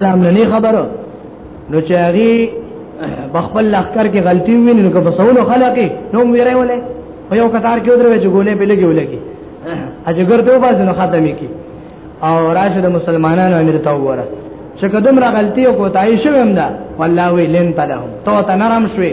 اسلام نه خبره نو چې هغه بخپل لخر کې غلطي ویني نو که بسونو خلقي نو ویره ولې په یو کتار کې ودروي چې ګولې په لګي ولګي اجګر ته وباز نو خاتمي کې او راشد مسلمانانو امیر ته وره چې کدم را غلطي او کوتای شوم دا والله وی لن تلهم تو ته نرم شوي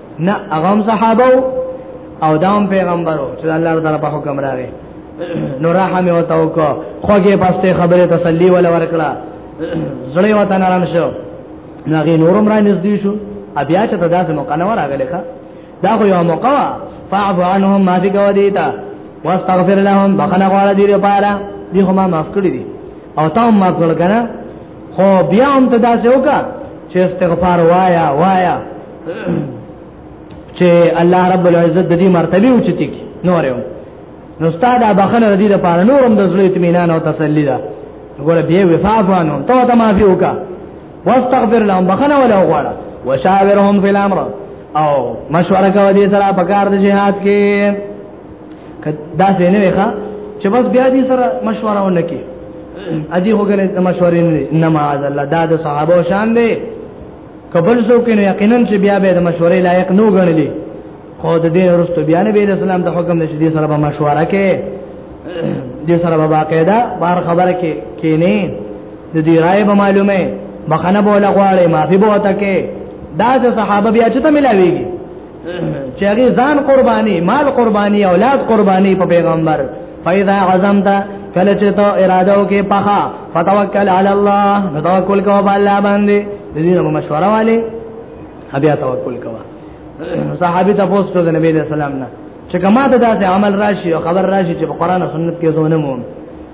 نه هغه صحابه او دام پیغمبرو چې الله تعالی په حکم راغی نو رحم او توکو خوږه پسته خبره تسلی ولا ورکړه زړی وته نرم شو ناغي نورم را نږدې شو بیا چې تدا سم قنور راغلی ښا دا خو یو موقع فاعف عنهم ما فيك وديتا واستغفر لهم بخنا غواړه دې لپاره دې هم معاف کړی دي او تا هم معاف کړ کنه خو بیا هم تدا سه وکا چې استغفار وایا وایا چې الله رب العزت د دې مرتبه اوچتي کی نور یو نو استاد بخنه ردی د پاره نورم د زړه اطمینان او تسلی ده وګوره به وفاف وانو ته ته معافي وکا واستغفر لهم بخنه ولا وغواړه وشاورهم فی الامر او مشوره کوي دې سره په کار د جهاد کې دا څه نه ویخه چې بس بیا دې سره مشوره ونکي ادي هوګنه مشورې نه معاذ الله دا د صحابه شان دی کبل زو کې یقینا چې بیا به د مشورې لایق نو غړلې خو د دې ورستو بیا نبی اسلام د حکم نشي دي سره به مشوره کې دې سره به باقاعده بار خبره کې کې نه د دې رائے به معلومه مخنه بوله غواړي معافي بو ته کې دا د صحابه بیا چې ته ملاويږي چې هغه ځان قرباني مال قرباني اولاد قرباني په پیغمبر فاذا عزمت کله چې ته اراده وکې پخا فتوکل علی الله نو توکل کوه په الله باندې دې نو مشوره والے بیا توکل کوه صحابي تاسو ته د نبی صلی الله نه چې کما ته داسې عمل راشي او خبر راشي چې په قران او سنت کې زونه مو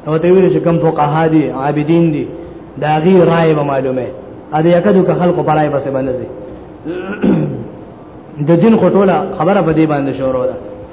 نو ته ویل چې کم فقها دي عابدین دي دا غي رائے به معلومه ا دې یکدو که خلکو پرای بسې باندې د دین خټوله خبره په دې باندې شروع ده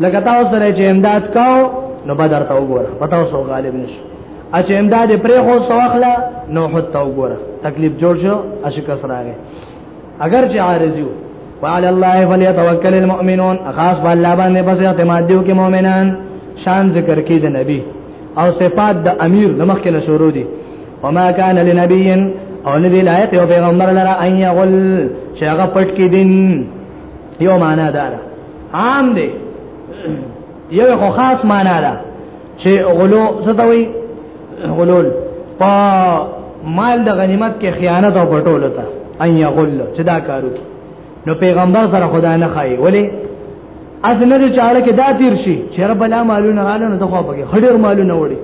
لکه تاسو سره چې امداد کاو نو بدر ته وګوره پتا اوسو غالب نشو اچ امداد پرې خو سواخلا نو حد ته وګوره تکلیف جوړ شو اشکاس راغی اگر چې عارضیو وعلى الله فليتوكل المؤمنون خاص بالله باندې پس اعتماد دیو کې مؤمنان شان ذکر کې د نبی او صفات د امیر نمخ کې شروع دي وما كان لنبي او ندی لایق یو پیغمبر لره ان یغل چې هغه پټ کې دین یو معنا دارا عام دی یو خو خاص معنا ده چې غلو ستوي غلول په مال د غنیمت کې خیانت او بټول تا ان یغل چې دا کارو کی نو پیغمبر سره خدا نه خای ولی از نه چې چاړه کې دا تیر شي چې رب لا مالونه رااله نو دغه پکې خډیر مالونه وړي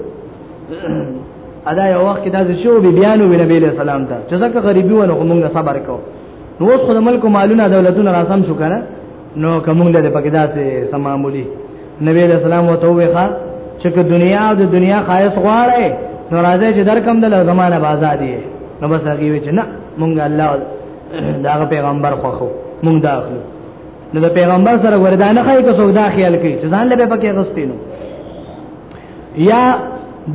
ادا یو وخت دا چې شو بی بیانو وی نبی له سلام ته چې ځکه غریبي ونه موږ صبر کو نو اوس خدای ملک مالونه دولتونه راسم شو کنه نو کوم له پکې داسې سمامولي نبی له سلام او توخه چې دنیا او د دنیا خایس غواړي نو راځي چې درکم د زمانه بازادي نو بس هغه وی چې نه مونږ الله دا پیغمبر خوخو مونږ دا اخلو نو د پیغمبر سره وردا نه خای که سودا خیال کوي چې ځان له پکې غستینو یا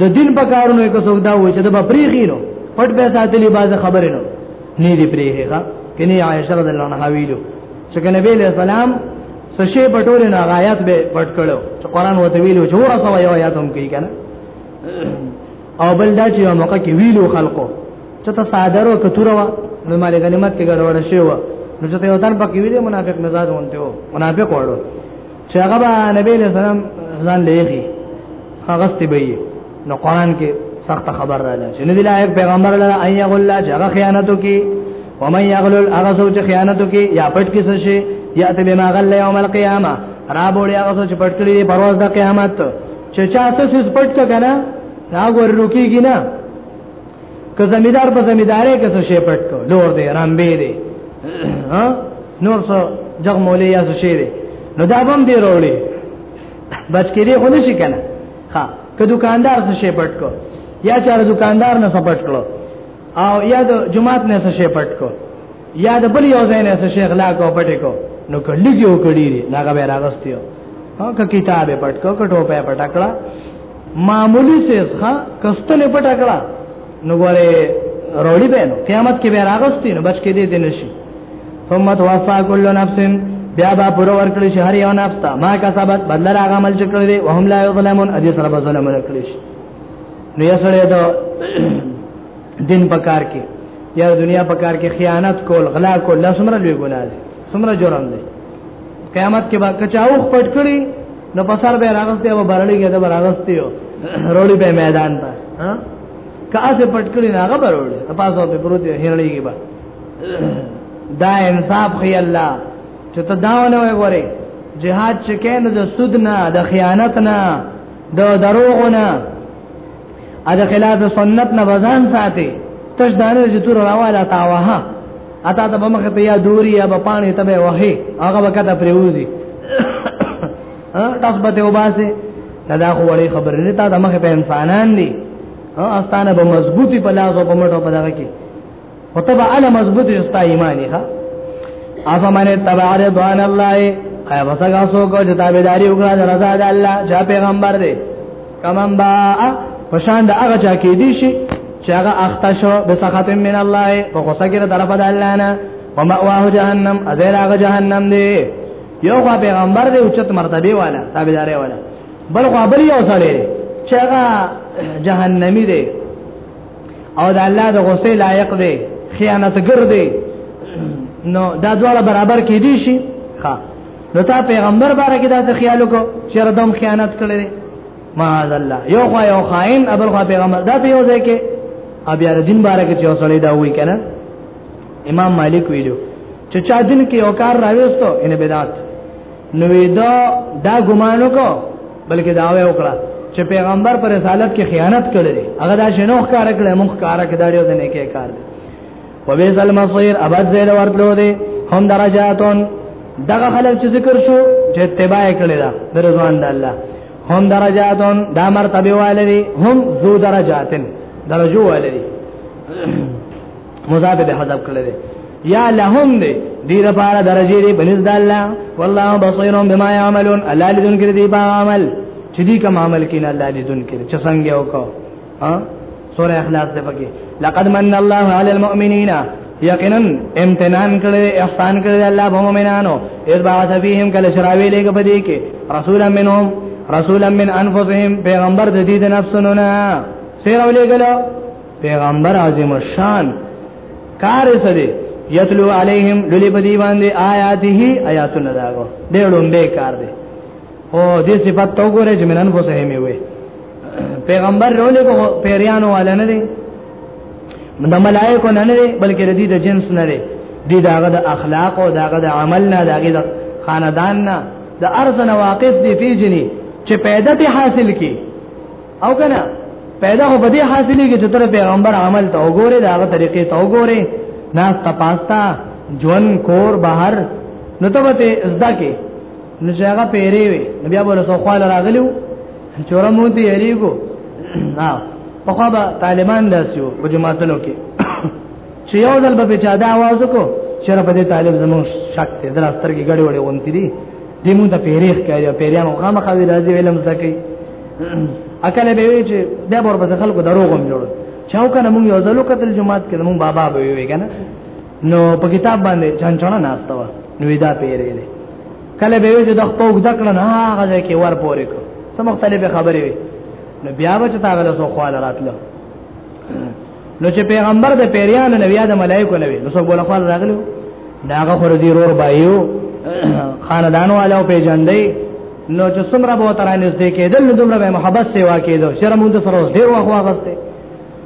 د دین په کارونو کې سودا وای چې د بپریخي نو پټ به ساتلی باز خبرې نو نه دی پریخي ښا کني عائشه رضی الله عنها ویلو څنګه نبی له سلام سشي پټول نه آیات به پټ کړو چې قران وته ویلو چې ور سوا یو آیات هم کوي کنه او بل دا چې موقع کې ویلو خلکو چې ته صادرو کتوره وا نو مال غنیمت کې ګډوډ شي و نو چې ته یو تن پکې ویلې منافق مزاج ونته و منافق وړو چې هغه به نبی له سلام ځان لېږي هغه ستې به یې نو قران کې سخت خبر رااله چې نه دی لایق پیغمبر لره اي غلا چې هغه خیانتو کې ومن یغلل هغه سوچ خیانتو کې یا پټ کې څه شي یات به ما غل یوم القیامه را بوړي هغه سوچ پټ کړی دی پرواز د قیامت چې چا څه پټ کړه نه هغه ورکیږي نه که زمیدار په زمیدارې کې څه شي پټ کو لور دې رامبې دې ها نور څه جګ مولې یا څه شي دې نو دا بم دې وروړي بچ کې دې خو نشي کنه ها که دکاندار څه شي پټ کو یا چار دکاندار نه سپټ کړو او یا د جماعت نه څه شي پټ کو یا د بل یو ځای نه څه شي غلا کو پټ کو نو کړي یو کړي دې ناګه به راغستیو ها که کتابه پټ کو کټو په پټکړه معمولی سیز ښا کستل پټه کړه نو ګوره روړی به نو قیامت کې به راغستی نو بچ کې دې دې نشي ثم توفى كل نفس بیا با پر ور کړی شهر یو نفس ته ما کسبت بدل را عمل چکړی دی وهم لا یظلمون ادي سره به ظلم نه کړی شي نو یې سره دا دین پکار کې یا دنیا پکار کې خیانت کول غلا کول لاسمره لوی ګناه دی سمره جرم دی قیامت کې با کچاو خپټ کړی نو په سر به راغسته او برړی کې دا راغسته یو روړی په میدان ته ها کاسه پټکړی نه هغه برړی په پاسو په پروت هرړیږي با دا انصاف خی الله چې ته داونه وای غوري جهاد چې کینو د سود نه د خیانت نه د دروغ نه ا د خلاف سنت نه وزن ساتي تش دانه چې تور راواله تاوه اتا ته بمخه ته یا دوری یا بپانه ته به وهي هغه وخت پر وځي تاسو به ته وباسه دا خو وړي خبره نه تا د مخه په انسانان دي استانه به مضبوطی په لاس او په مټو په دغه کې وتبع على مضبوط استا ایمانی ها افا من تبع رضوان الله ایا وسګه سو کو چې تابعداري وکړه رضا د الله چې پیغمبر دی کمن با پشان د هغه چا کې دي شي چې هغه اخته شو به سخط من الله په غوسه کې طرف د الله نه او مأواه جهنم اذر هغه جهنم دی یو خو پیغمبر دی اوچت مرتبه والا تابعداري والا بل خو بل یو سره چې هغه جهنمی دی او د الله د غوسه لایق دی خیانتګر دی نو دا دواړه برابر کې دي شي ښا نو تا پیغمبر باره کې دا خیال وکړو چې ردم خیانت کړی معاذ الله یو خو یو خائن ابل خو پیغمبر دا ته یو ځای کې بیا دین باره کې چې وسړی دا وایي کنه امام مالک ویلو چې چا دین کې یو کار راوېستو ان بدعت نو دا دا ګمانو کو بلکې دا وې وکړه چې پیغمبر پر رسالت کې خیانت کړی هغه دا شنو ښکار کړی مخ کار کړی دا یو دنه کې کار دی وبئس المصير ابد زید ورتلو دي هم درجاتون دغه خلک چې ذکر شو چې اتباع کړی دا د رضوان د الله هم درجاتون دا مرتبه والدي هم ذو درجاتن درجو والدي مضاف به حذف کړی دی یا لهم دی دې لپاره درجه دی بنز د الله والله بصير بما يعملون الله لذن کړی دی په عمل چې دې کوم عمل کین الله لذن کړی چې څنګه وکړو ها سورہ اخلاص ده پکې لقد من الله علی المؤمنین یقینا امتنان کړي احسان کړي الله په مؤمنانو اذ بعث فیهم کله شراوی لګ پدې کې رسولا منهم رسولا من انفسهم پیغمبر د دې د نفسونو نه سیر ولېګلو پیغمبر عظیم شان کار سره یتلو علیہم للی بدی باندې آیاته آیاتونه داغو ډېر لومبه کار دی او دې صفات تو ګورې چې منن بوسه مې وې پیغمبر رولې کو پیریانو والا نه دي د ملائکه نه نه بلکې د دې د جنس نه دي دي داغه د اخلاق او داغه د عمل نه داغه د خاندان نه د ارض نه واقف دي پیجني چې پیدا ته حاصل کی او کنه پیدا هو بده حاصلې کې چې تر پیغمبر عمل ته وګوره داغه طریقې ته وګوره ناس تپاستا جون کور بهر نو ته به زده کې نو چې هغه پیری وي نو بیا به رسو خواله راغلیو چوره مو ته یریګو ها په خو به طالبان داسیو په جماعتونو کې چې یو ځل به چا دا आवाज وکړو چې په دې طالب زمو شک ته دراستر کې غړي وړي ونتی دي دې مونږ ته پیریخ کوي پیریان خو مخه وی راځي علم زکه اکل به وی چې بیا ورپسې خلکو دروغ هم جوړ چاو کنه مونږ یو ځل وکتل جماعت کې مونږ بابا به وی کنه نو په کتاب باندې ځان چونه ناشته و نو دا پیری دی کله به وځي د خپل د کړه نه هغه ځای کې ور پورې کو څه مختلفه خبرې وي نو بیا به چې تا غل سو خواله راتله نو چې پیغمبر د پیریانو نبی د ملائکو نبی نو څو بوله خواله راغلو داغه خور دی رور بایو خاندان والو پیجندې نو چې څومره به ترانه دې کېدل نو دومره به محبت سیوا کېدو شرم د سره ډیر وخت واغسته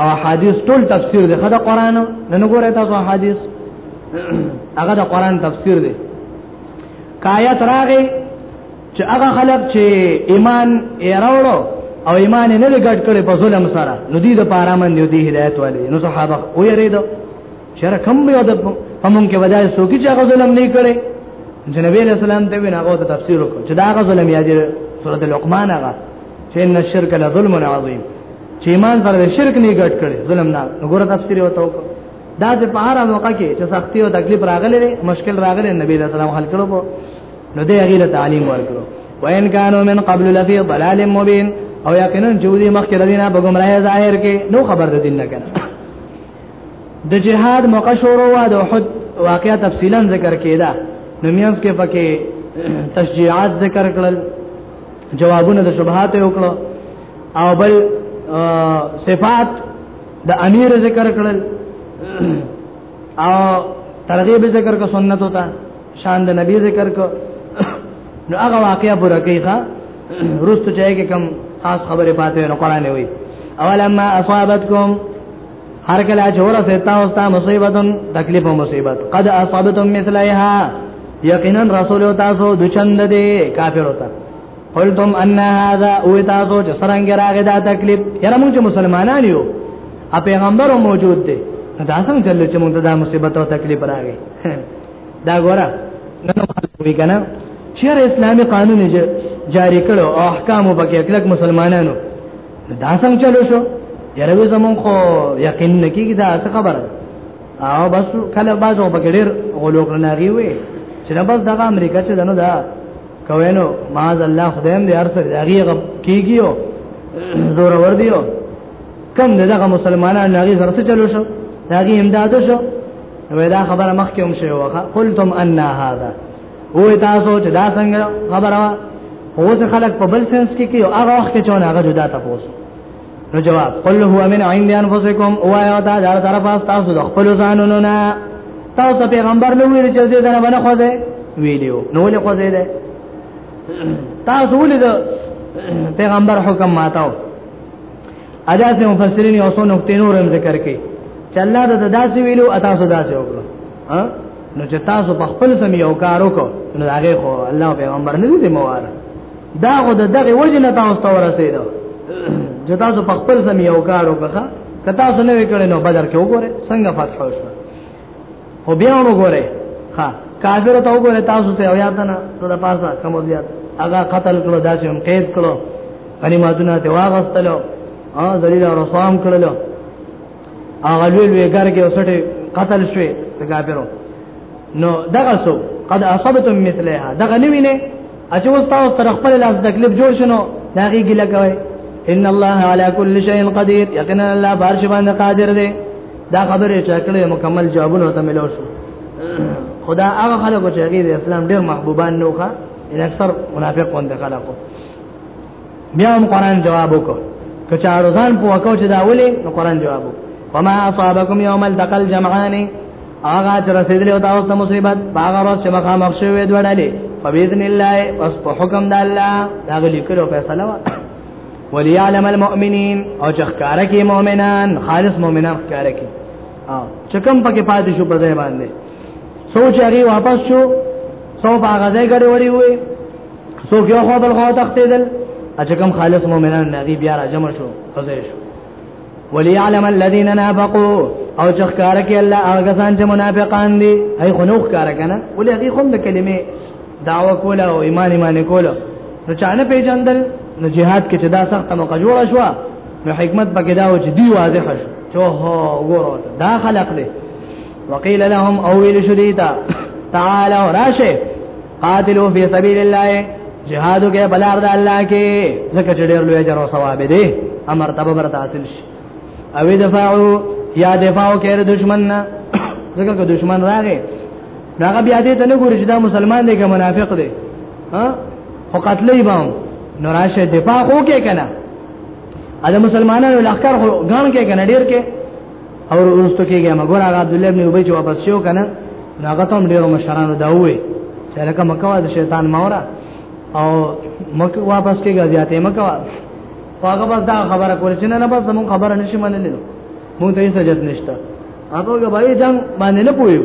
او حدیث ټول تفسیر دی خدای قران نن ګوره تاسو حدیث هغه د قران تفسیر دی کایت راغی چې هغه خلک چې ایمان یې راوړو او ایمان نه لګټ کړي په ظلم سره نو دې د پاره من یو دی هدایت والے نو صحابه او یې ریدو چیرې کم به یو د همون کې وځای سوګي چې هغه ظلم نه کړي جنبی علیہ السلام ته وینا غو ته تفسیر وکړ چې دا هغه ظلم یادې سورۃ لقمان هغه چې ان الشرک لظلم عظیم چې ایمان سره شرک نه ګټ کړي ظلم نه وګوره تفسیر وته وکړه دا چې په هر موقع کې چې سختي او تکلیف راغلي دي مشکل راغلي نبی رسول الله حل کړو نو دې هغه له تعلیم ورکړو وان كانوا من قبل لفي ضلال مبين او یقینا جودي مخکې دینه په گمراهي ظاهر کې نو خبر ده دین نه کنه د جهاد موقع شروع و د احد واقعا تفصیلا ذکر کیدا نو میانس کې پکې تشجیعات ذکر کړل جوابونه د شبهات وکړو او بل صفات د امیر ذکر کړل او ترغیب ذکر کو سنت ہوتا شان د نبی ذکر کو نو هغه واقعیا پورا کیخه رست چاہے کې کم خاص خبره پاتې نو قران وی اولما اصابتکم هر کله چې ورسه تاسو ته مصیبتون تکلیف او مصیبت قد اصابتم مثلها یقینا رسول تاسو د چند دي کافر ہوتا قلتم ان هذا او تاسو چې سرنګ راغی دا تکلیف یره موږ مسلمانان یو ا پیغمبر موجود دی دا څنګه چل چې موږ دا مصیبت او تکلیف راغی دا ګوره نن خلک وی کنه چیر اسلامی قانون جاری کړو او احکام وبکې کلک مسلمانانو دا څنګه چلو شو یره وې زمون خو یقین نکیږي دا څه خبره او بس کله بازو بغیر غلو کړناغي وي چې بس دغه امریکا چې دنو دا کوینو معاذ الله خدایم دې ارسه داغي غب کیږیو زور ور دیو کم دغه مسلمانانو هغه سره څه چلو شو داغي امدادو شو ودا خبره مخکې هم شوی وخه قلتم ان هذا هو تاسو چې دا څنګه خبره هو څه خلک په بل سنس کې کې او هغه وخت کې چون هغه جدا تاسو نو جواب قل هو من عند انفسکم او یا دا دار طرف تاسو د خپل ځانونو نه تاسو پیغمبر نو ویل چې دې نه باندې خوځه ویلو نو ولې خوځه ده تاسو ولې د پیغمبر حکم ماتاو اجازه د مفسرین یو څو نقطې نور هم ذکر کړي چې الله د داسې ویلو تاسو داسې وکړو ها نو چې تاسو په خپل سم یو کار وکړو نو هغه خو الله پیغمبر نه دي مواره دا غو دغه وجه نه تاسو ته ورسېدو چې تاسو په خپل سم یو کار وکړه کتا سو نه وکړي نو بدر کې وګوره څنګه فتح وشو او بیا وګوره ها کافر ته وګوره تاسو ته او یاد نه نو د پاسه کوم زیات هغه قتل کړو داسې هم قید کړو غنی مادونه ته واغستلو ا ذلیل او رسوام کړلو هغه لوی لوی ګرګه وسټه قتل شوی د کافرو نو دغه سو قد اصبتم مثلها دغه نیوینه اچ اوس تاسو تر خپل لاس د کلیپ جوړ شنو دا غي ګل کوي ان الله على كل شيء قدير یقینا الله بار شي باندې قادر دی دا خبره چاکړه مکمل جوابونه ته ملو شو خدا هغه خلکو چې غیر اسلام ډیر محبوبان نوخه ان اکثر منافق وند خلکو بیا هم قران جواب وکړه کچا روزان په وکاو چې دا ولي نو قران جواب وما اصابكم يوم التقى الجمعان هغه چې رسیدلی او تاسو ته مصیبت هغه ورځ چې مخامخ شوی دوړلې فباذن الله پس په حکم د الله دا غلی کړو فیصله وا وليعلم المؤمنين او چې ښکارا کې مؤمنان خالص مؤمنان ښکارا کې او چې کوم پکې پاتې شو په ځای باندې سوچ هغه واپس شو سو په هغه ځای ګړې وړې وې سو یو خو بل خو تختیدل چې کوم خالص مؤمنان نه بیا راجم شو فزې شو وليعلم الذين نافقوا او چخکار کې الله هغه کسان چې منافقان دي هي خنوخ کار کنه ولې هغه هم د کلمې داوا کوله او ایمان ایمان کوله نو چانه پیجندل نو جهاد کې چې دا سخت موقع جوړ شو نو حکمت پکې دا و چې دی واضح شو چې هو وګوره دا خلق دی وقيل لهم اويل شديدا تعالوا راشه قاتلو فی سبیل الله جهادو کې بلار د الله کې زکه چې ډېر لوی اجر او ثواب دی امر تب برته حاصل شي او دفاعو یا دفاعو کې د دشمن نه زکه که دشمن راغی هغه بیا دې ته نه ګوري چې دا مسلمان دی که منافق دی ها خو قتلې باو نو راشه دفاع خو کې کنه اده مسلمانانو لخر غان کې کنه ډیر کې او ورستو کېږي مګر هغه عبد الله ابن ابي چې واپس شو کنه هغه ته هم ډیرو مشرانو دا وې چې لکه مکه د شیطان مورا او مکه واپس کېږي زیاتې مکه هغه بس دا خبره کول چې نه نه بس مون خبره نشي منلې مون ته یې سجد نشته هغه غوړي جنگ باندې نه پويو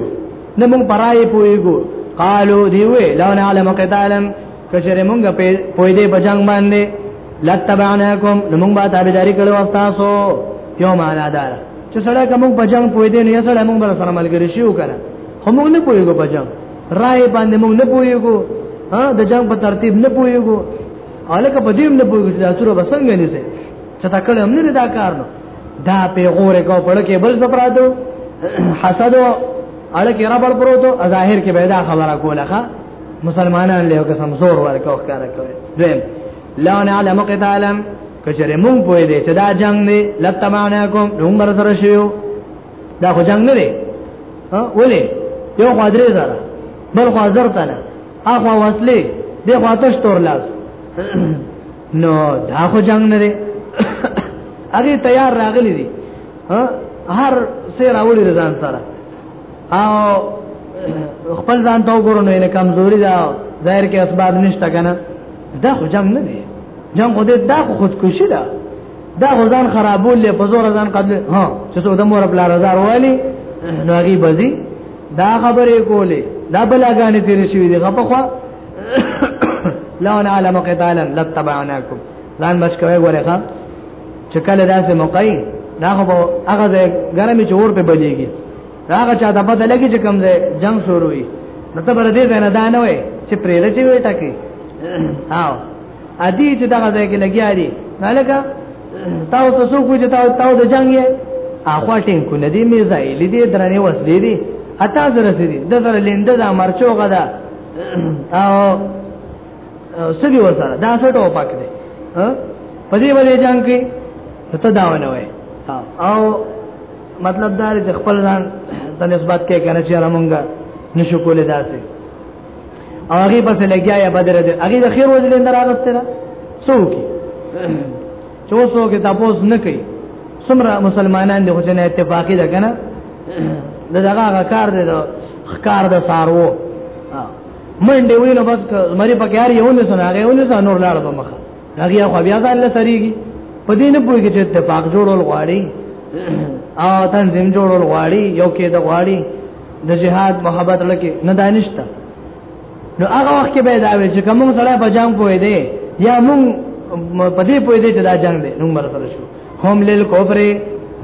نه مون پرای پويګو قالو دیوې لو نعلم قتالم کچره مونږ په پوی دې بجنګ باندې لتبعناکم نو مونږ به تابعداري کړو تاسو یو معنا دار چې سره کوم بجنګ پوی دې نه سره مونږ سره ملګری شو کنه خو مونږ نه پویګو بجنګ رائے باندې مونږ نه پویګو ها د جنگ په ترتیب نه پویګو الکه په دې نه پویګو چې تاسو بسنګ نه سي چې تا کله هم نه دا کار نو دا پیغور کو پړکه بل سپرادو حسد اړه کې را بل پروتو ظاهر کې پیدا خبره کوله ښا مسلمانان له قسم زور ورکو ښکار کوي دویم لا نعلم قتالا کچره مونږ پوي دي چې دا جنگ دی لتمانکم نوم بر سره شیو دا خو جنگ نه دی ها ولې یو خو درې زره بل خو زر تنه اخو وصلې دی خو تاسو تور لاس نو دا خو جنگ نه دی هغه تیار راغلي دي هر سیر اولی رضان سره او خپل ځان ته وګورو نو نه کمزوري دا ظاهر کې اسباب نشته کنه دا خو جنگ نه دی جنگ خو دې دا خو خودکشي ده دا خو ځان خرابول له په زور ځان قتل ها چې څو د مور بل رضار والی نو هغه بزي دا خبرې کولې دا بلاګانې تیر شوې دي غپ خو لو نعلم قتالا لتبعناكم ځان بچ کوي ګوره ښا چې کله داسې موقعي دا خو هغه ځای ګرمي چور په بلیږي دا هغه چا د بدل کې چې کوم ځای جنگ شروع وي نو ته بر دې نه دا نه وي چې پرې لچې وي ټکی او ادي چې دا ځای کې لګیا دي مالکه تاسو ته څوک چې تاسو تاسو د جنگ یې اخوا ټینګ کو ندی می ځای لیدې درنه وس دې دي اته زره سي دي د زره لیند دا مرچو غدا او سدي وسره دا څه ټوپک دی ها په دې باندې جنگ کې ته دا ونه وای او مطلب دا چې خپل ځان د نسبت کې کنه چې رامونګه نشو کولای داسې او هغه پس لګیا یا بدر دې هغه د خیر وځل اندر راغسته را څوک چې اوسو کې تاسو نه کوي څومره مسلمانان دي خو چې نه اتفاقی ده کنه دغه کار دی د خکار د سارو منډه وینو بس مری په کار یو نه سن هغه ونه سن نور لاړ په مخه هغه خو بیا ځان له سریږي په دې نه پوهیږي چې اتفاق جوړول غواړي او تنظیم جوړول غواړي یو کې د غواړي د جهاد محبت لکه نه دانشته نو هغه وخت کې به دا وي چې کوم سره په جام پوي دی یا مونږ په دې پوي دی چې دا جنگ دی نو مر سره شو هم لیل کوپره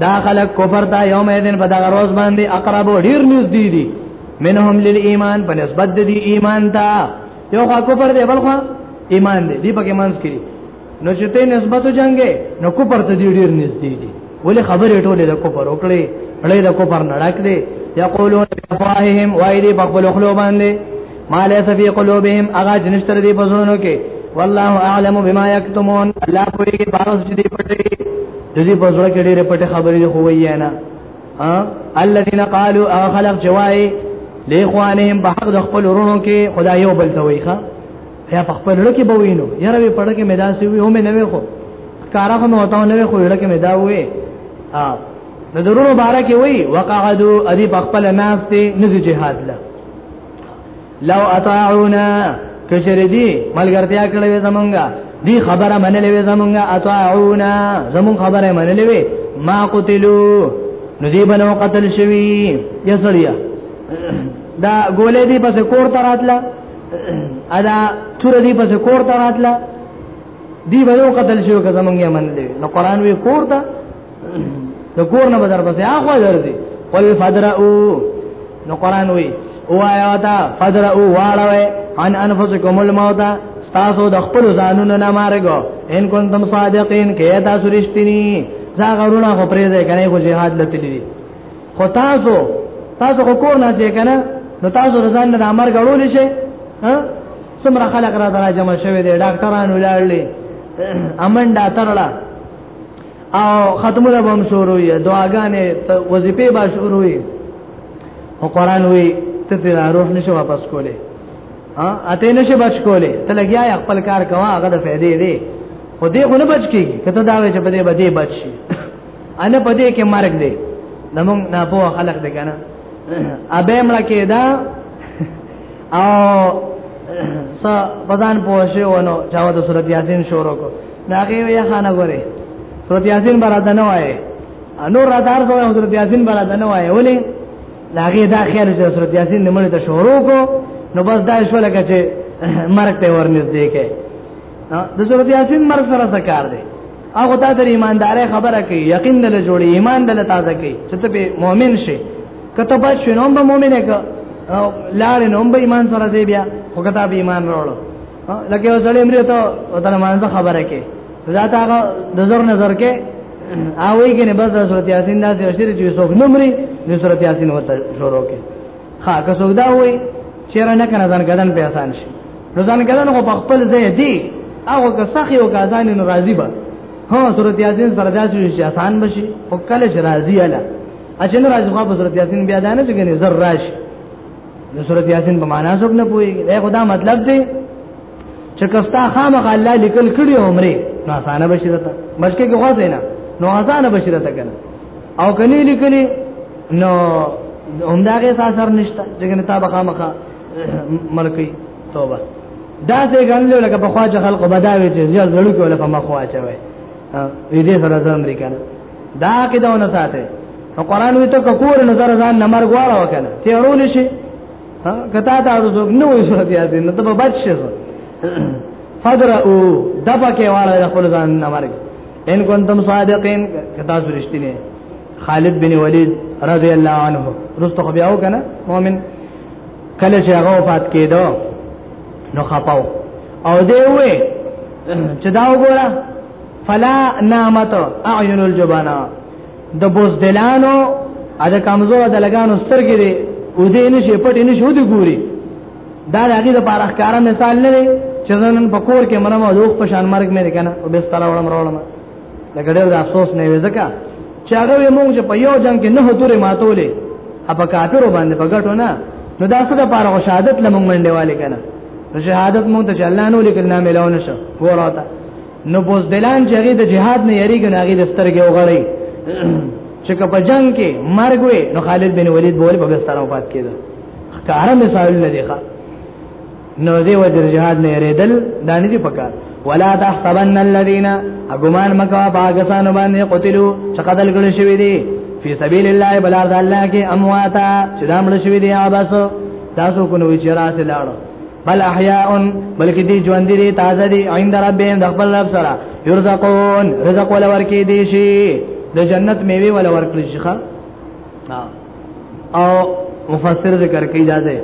دا خلک کوپر دا یوم دین په دا روز باندې اقرب ډیر نږدې دي منهم للایمان په نسبت دی ایمان تا یو خوا کفر دی بل خوا ایمان دی دی پکې منځ کړي نو چې ته نسبت جنگه نو کفر ته دی ډیر نږدې دي ولې خبرې ټولې د کفر وکړي اړې د کفر نه ډک دي یقولون بافواههم وای دی په خپل خلو باندې ما ليس في قلوبهم اغا جنشتر دی بزرونو کې والله اعلم بما يكتمون الله پوری کې باغ چې دی پټي د دې بزرګ کې ډېر پټه خبرې خو ویانا الذين قالوا اخلق جوای لاخوانهم په حق د خپل ورونو کې خدای یو بل توي ښا یا په خپل لکه بوینو یاره په پړه کې میدان سی وي هم نه وي خو کارا خو نو تاو نه وي خو لکه میدا وي ها د ضرورو بارا کې وي وقعدو ادي په خپل ناس ته نزي جهاد له لو اطاعونا کچری دی ملګرتیا کړې وې زمونږه دی خبره منلې وې زمونږه اطاعونا زمون خبره منلې وې ما قتلوا نذيبن وقتل شوی یا سړیا دا ګولې دی پس کور تراتلا ادا تور دی پس کور تراتلا دی به یو قتل شو که زمونږه منلې نو قران وی کور ته د کور نه بدر پسې اخوا درځي قل فدرؤ نو قران وی او آیا تا فدرؤ واړوي ان انفسکم الموت تاسو د خپل ځانونو نه مارګو ان کنتم صادقین کې تاسو رښتینی ځا غرونه خو پرې ځای کنه خو jihad لته دي خو تاسو تاسو خو کور نه ځای کنه نو تاسو ځان نه امر غړول شي ها څومره خلک را درا جمع شوه دي ډاکټرانو لاړلې امن دا ترلا او ختمونه به شروع وي دعاګانې وظیفه به شروع وي او قران وي ته ته روح نشه واپس کولې ها اته نشه بچ کولې ته لګیا خپل کار کوا هغه د فائدې دی خو دې خو نه بچ کیږي کته دا وې چې په دې باندې بچ شي ان په دې کې مرګ دی نمون نه په خلق دی کنه ابه مړه کې دا او س بزان پوښیو نو چاو د صورت یاسین شروع کو داغه وی خانه غره سورت یاسین براته نه وای انور را دار سو سورت یاسین براته نه وای ولی داغه دا خیال چې سورت یاسین نه مړ ته شروع کو نو بس دا شو لکه چې مرګ ته ورنږدې کې د سورت یاسین مرګ سره څه کار دی هغه تا د ایماندارې خبره کوي یقین دل جوړي ایمان دل تازه کوي چې ته به مؤمن شې کته به شنو به مؤمنه که لار نوم به ایمان سره دی بیا وکتا به ایمان وروړو لکه یو سړی مری ته او تر مانځه خبره کې ذات هغه نظر نظر کې اوی کې نه بس صورت یاسین داسې اشری چې څوک نمرې د صورت یاسین وته شروع کې ها که څوک دا وای چیرې نه کنه ځان ګدن په آسان شي نو ځان ګدن خو په خپل ځای دی هغه که سخی او کازان نو راضی به ها صورت یاسین سره داسې شي آسان بشي او کله چې راضی اله اجن راضی خو صورت یاسین بیا دانه چې ګنې زر راشي د سورۃ یاسین په معنا څوک نه پوهیږي دا خدا مطلب دی چې کستا خامخ الله لیکل کړي عمره نو اسانه بشرت مشکې کې غوځې نه نو اسانه بشرت کنه او کني لیکلي نو همداګه اثر نشته چې کنه تا بخامخ ملکی توبه دا څنګه غنلو لکه په خواجه خلق بداوي چې ځل زړه کې ولا په مخ واچوي وی دې سره ځان لري کنه دا عقیده ونه ساته نو قران وی ته کور نه زره ځان نمر غواړه وکنه تیرول شي ها کته دا ورځو نو وې سورت یاسین نو ته به بچ شې فدرو دبا کې واړه د خپل ځان نمر ان کنتم صادقین کته زرشتینه خالد بن ولید رضی الله عنه رستو بیا وکنه مؤمن کله چې هغه وفات کېدو نو خپاو او دی وې چې دا وګوره فلا نامت اعین الجبانا د بوزدلانو ا د کمزور د لګانو سترګې دي او دې نشي پټې نشي ودی ګوري دا د هغه د پاره ښکارا مثال نه دی چې زنن په کور کې منم او دوخ په شان مرګ مې کنه او به ستاره وړم وړم لکه ډېر د افسوس نه وي ځکه چې هغه موږ چې په یو جنگ کې نه هتورې ماتولې اپا کافرو باندې بغټو نه نو دا څه د پاره شهادت لمونږ منډه والے کنه شهادت مونږ ته الله نو لیکل نه ملاو نشو ورته نو بوزدلان چې هغه د جهاد نه یریږي هغه د سترګې وغړی چې په جنگ کې مرګ وي نو خالد بن ولید بوله په بستر وفات کېده ښکارا مثال لري ښا نو دې وجر جهاد نه یریدل دانی دی پکار ولا تحسبن الذين اغمان مکوا باغسان باندې قتلوا چې قتل کړي شوی دي فی سبیل الله بلار د الله کې امواتا چې دامل شوی دي اباسو تاسو کو نو چې راځي لاړو بل احیاء بلکې دی ژوند دي تازه دي عند ربهم د خپل رب سره يرزقون رزق ولا ورکې دي شي د جنت میوه ولا ورکې شي او مفسر ذکر کوي دا ده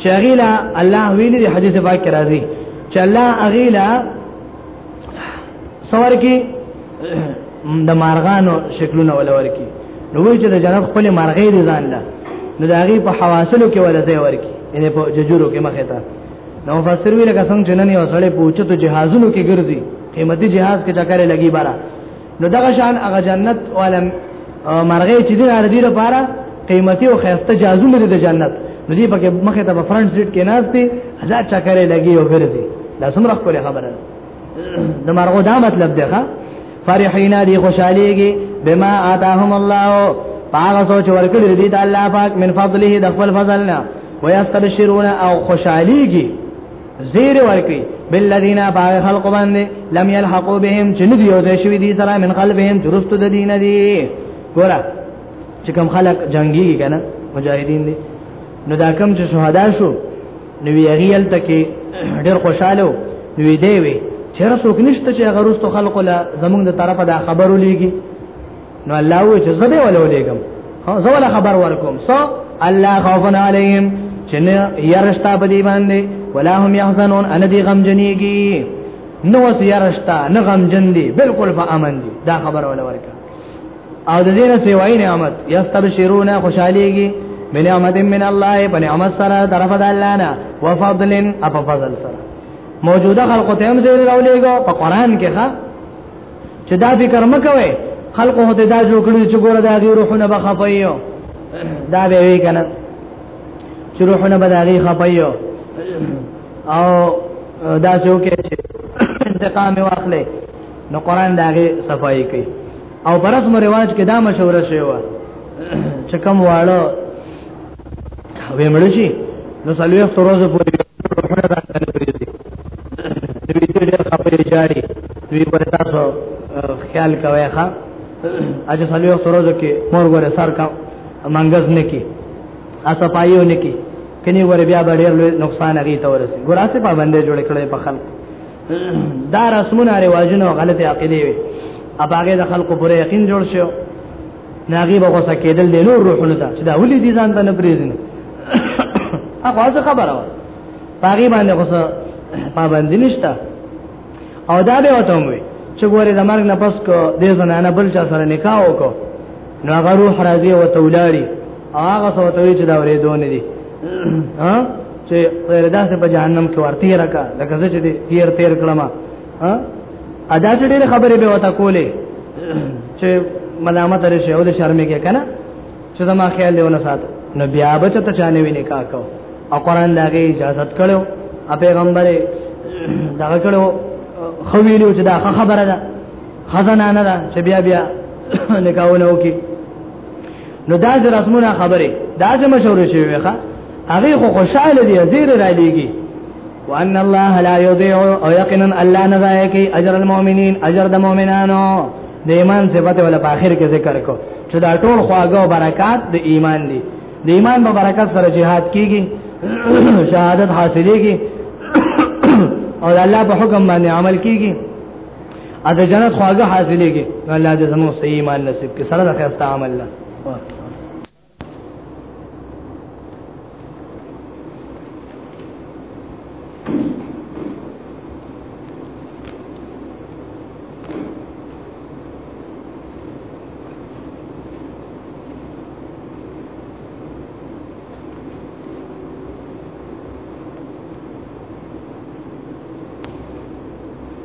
چې غیلا الله ویلي حدیث پاک راځي چې الله غیلا سوار کې د مارغانو شکلونه ولور کې نو وی چې د جنت خپل مارغې دي ځان له نو دا غي په حواسلو کې ولا ځای ورکی ان په ججورو کې مخه تا نو فسر وی لکه څنګه چې نن یو سړی پوهچو ته جهازونو کې ګرځي قیمتي جهاز کې چکر لګي بارا نو دغه شان هغه جنت ولا مرغې چې دین اړ دي لپاره قیمتي او خیسته جهازونه دي د جنت نو دی پکې مخه ته په فرنٹ سیټ کې ناشته هزار چکر لګي او ګرځي دا څومره خپل خبره ده د مرغو دا مطلب دی ښا فرحینا دی خوشاليږي بما آتاهم الله پاغه سوچ ورکړي دي د الله پاک من فضله د خپل فضلنا ويستبشرون او خوشاليږي زیر ورکی بالذین باغ خلق باندې لم يلحقوا بهم چې ندی او زې شوی دي سره من قلبهم درست د دین دي ګوره چې کوم خلق جنگي کنه مجاهدین دي نو دا کوم چې شهدا شو نو وی هغه ال تکي ډېر خوشاله وی دی وی چیرې څوک نشته چې هغه رستو خلکو له زمونږ د طرفه دا خبرو لېږي نو الله وی چې زبې ولا ولېګم ها زه ولا خبر ورکوم سو الله خوفن علیهم چې نه يرشتا په دی باندې ولا هم يحزنون ان دي غم جنېږي نو وس يرشتا نه غم جن دي بالکل په امن دي دا خبر ولا ورکوم او د دې نه سیوای نعمت یستبشرون خوشاليږي بنعمت من الله په نعمت سره طرف د الله نه وفضل اپ فضل سره موجوده خلق ته هم زیر راولېګو په قران کې ښا چې دا فکر مکوي خلق هته دا جوړ کړی چې ګوره دا غي روحونه به خپایو دا به وی کنه چې روحونه به دا غي خپایو او دا څوک چې انتقام واخلې نو قران داغه صفائی کوي او برسم رواج کې دا مشوره شوی و چې کوم واړو ویمړ شي نو سلوي ستروزه پوری روحونه راځي پریږدي دوی دې ډېر خپل جاړي دوی پر تاسو خیال کوي ښا اجه سلوي ستروزه کې مور غره سر کا منګز نه کی اسه پایو نه کی کني ور بیا ډېر لوی نقصان اغي تورسي ګوراسه پابندې جوړ کړي په خلک دا رسمونه رواجونه غلطه عقیده وي اباګه د خلکو پر یقین جوړ شو ناغي به غوسه کېدل د نور روحونه ته چې دا ولې دي ځان ته نه پریزنه هغه څه خبره و پاګی باندې غوسه پابند نشته او دا به وته وي چې ګوره د مرګ نه پس کو د زنانه بل چا سره نکاح وکړو نو هغه روح راځي او ته ولاړی هغه څه ته چې دا ورې دون دي ها چې پر داسې په جهنم کې ورته راکا لکه چې دې تیر تیر کړم ها ادا چې ډېر خبرې به وتا کولې چې ملامت لري شه او د شرمې کې کنه چې زما خیال دیونه سات نو بیا به ته چانه وینې کا کو او قران دغه اجازه کړو ا پیغمبر دغه کړو خو ویلو چې دا خبره ده خزانه نه ده چې بیا بیا نکاحونه وکي نو دا چې رسمونه خبره دا چې مشوره شوی وي ښا هغه خو خوشاله دي زیر را لېږي وان الله لا يضيع او يقينا الله نه ضایع کوي اجر المؤمنین اجر د مؤمنانو د ایمان صفته ولا په اخر کې ذکر کو چې دا ټول خواږه او برکات د ایمان دي د ایمان په برکت سره jihad کیږي شهادت حاصلېږي او الله په حکم باندې عمل کیږي ا د جنت خواږه حاصلېږي الله دې زموږ صحیح ایمان نصیب کړي سره د خسته عمل الله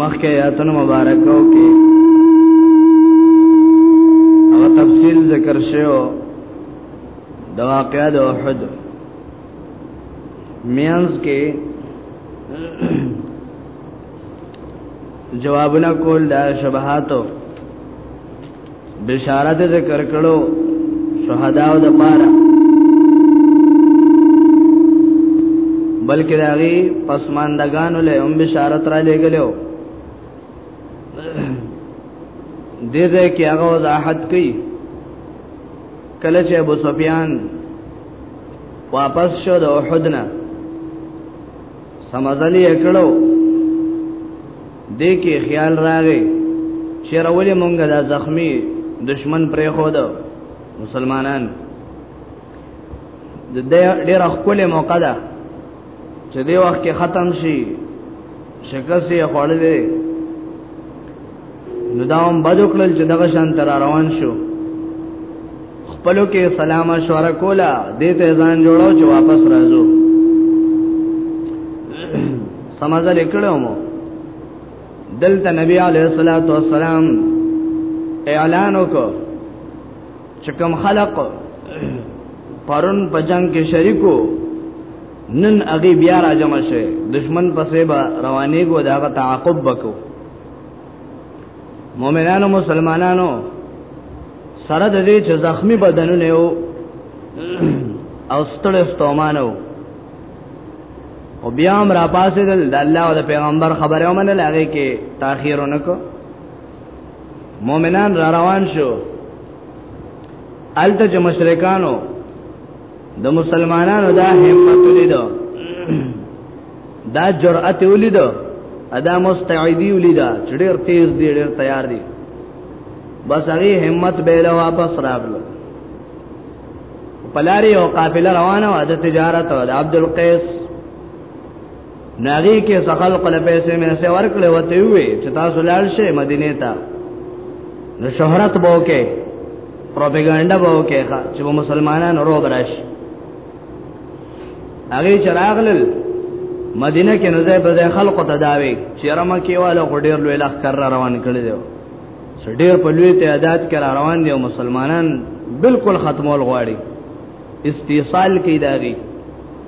مخکې آیاتونو مبارکاو کې او تفصیل ذکر شوی د واقعې د احد میانس کې جوابونه کول د شبهاتو بشارت ذکر کړو شهداو د پاره بلکې داغي پسماندگانو له هم بشارت را لګلو دې دې کې هغه وضاحت کړي کله چې ابو سفیان واپس شو د احد نه سمزلی کړو دې کې خیال راغی چې راولې مونږ دا زخمی دشمن پرې خو ده مسلمانان د ډېر خپل موقع ده چې دې وخت کې ختم شي شکست یې خوړلې نو دا هم بد وکړل چې دغه شان تر روان شو خپلو کې سلام مشوره کوله دې ته ځان جوړو چې واپس راځو سمازل کړو مو دلته نبی علیه الصلاۃ والسلام اعلان وکړ چې کوم خلق پرون په جنگ کې شریکو نن هغه بیا را جمع شوه دشمن پسې به روانې کو داغه تعاقب وکړو مؤمنانو مسلمانانو سره د دې چې زخمی بدنونه یو او ستړي ستومانو او بیا هم را پاسې د الله او د پیغمبر خبره ومنل هغه کې تاخير ونکو مؤمنان را روان شو الته چې مشرکانو د مسلمانانو دا همت ولیدو دا جرأت ولیدو ادا مستعدی ولیدا چې ډېر تیز دی ډېر تیار دی بس هغه همت به له واپس راغلو پلاری او قافله روانه و د تجارت او عبد القیس ناغي کې سخل قل پیسې مې سه ورکړې وته وي چې تاسو لاړ شئ مدینه ته نو شهرت بو کې پروپاګاندا بو کې چې مسلمانان رو براش هغه چراغلل مدینه کې نو ځای په خلق ته داوي چې رمه کې والا غډیر لوی لخ کر روان کړی دی ډیر په لوی تعداد کې روان دي مسلمانان بالکل ختمول غواړي استیصال کې داږي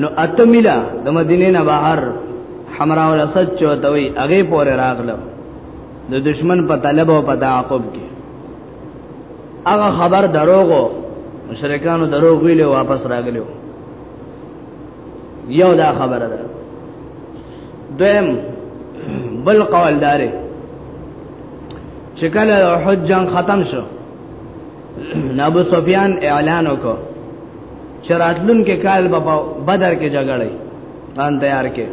نو اتمیلا د مدینه نه بهر حمراء الاسد چوتوي هغه پورې راغله د دشمن په طلب او په تعاقب کې هغه خبر دروغو مشرکانو دروغ ویلو واپس راغلو یو دا خبره ده دویم بل قول داره چې کله احد جنگ ختم شو نبو سفیان اعلان وکړ چراتلون کې کال په بدر کې جګړه ځان تیار کې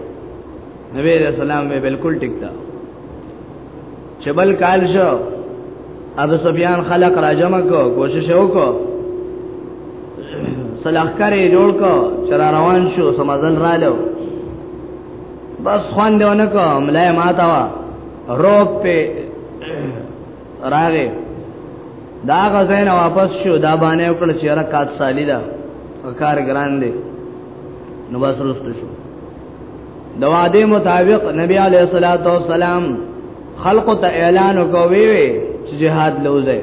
نبی علیہ السلام به بالکل ټیک تا چې بل کال شو ابو سفیان خلق راجمع کو کوشش وکړو صلاح کرے جوړ کو چر روان شو سمازل رالو بس خوان دیونه کو ملای ماتا وا روب په راغه دا غزاین واپس شو دا باندې وکړ چې را کات سالی دا کار ګران دی نو بس رسته شو د وعده مطابق نبی علیه الصلاۃ والسلام خلق ته اعلان وکوي چې جهاد لوزه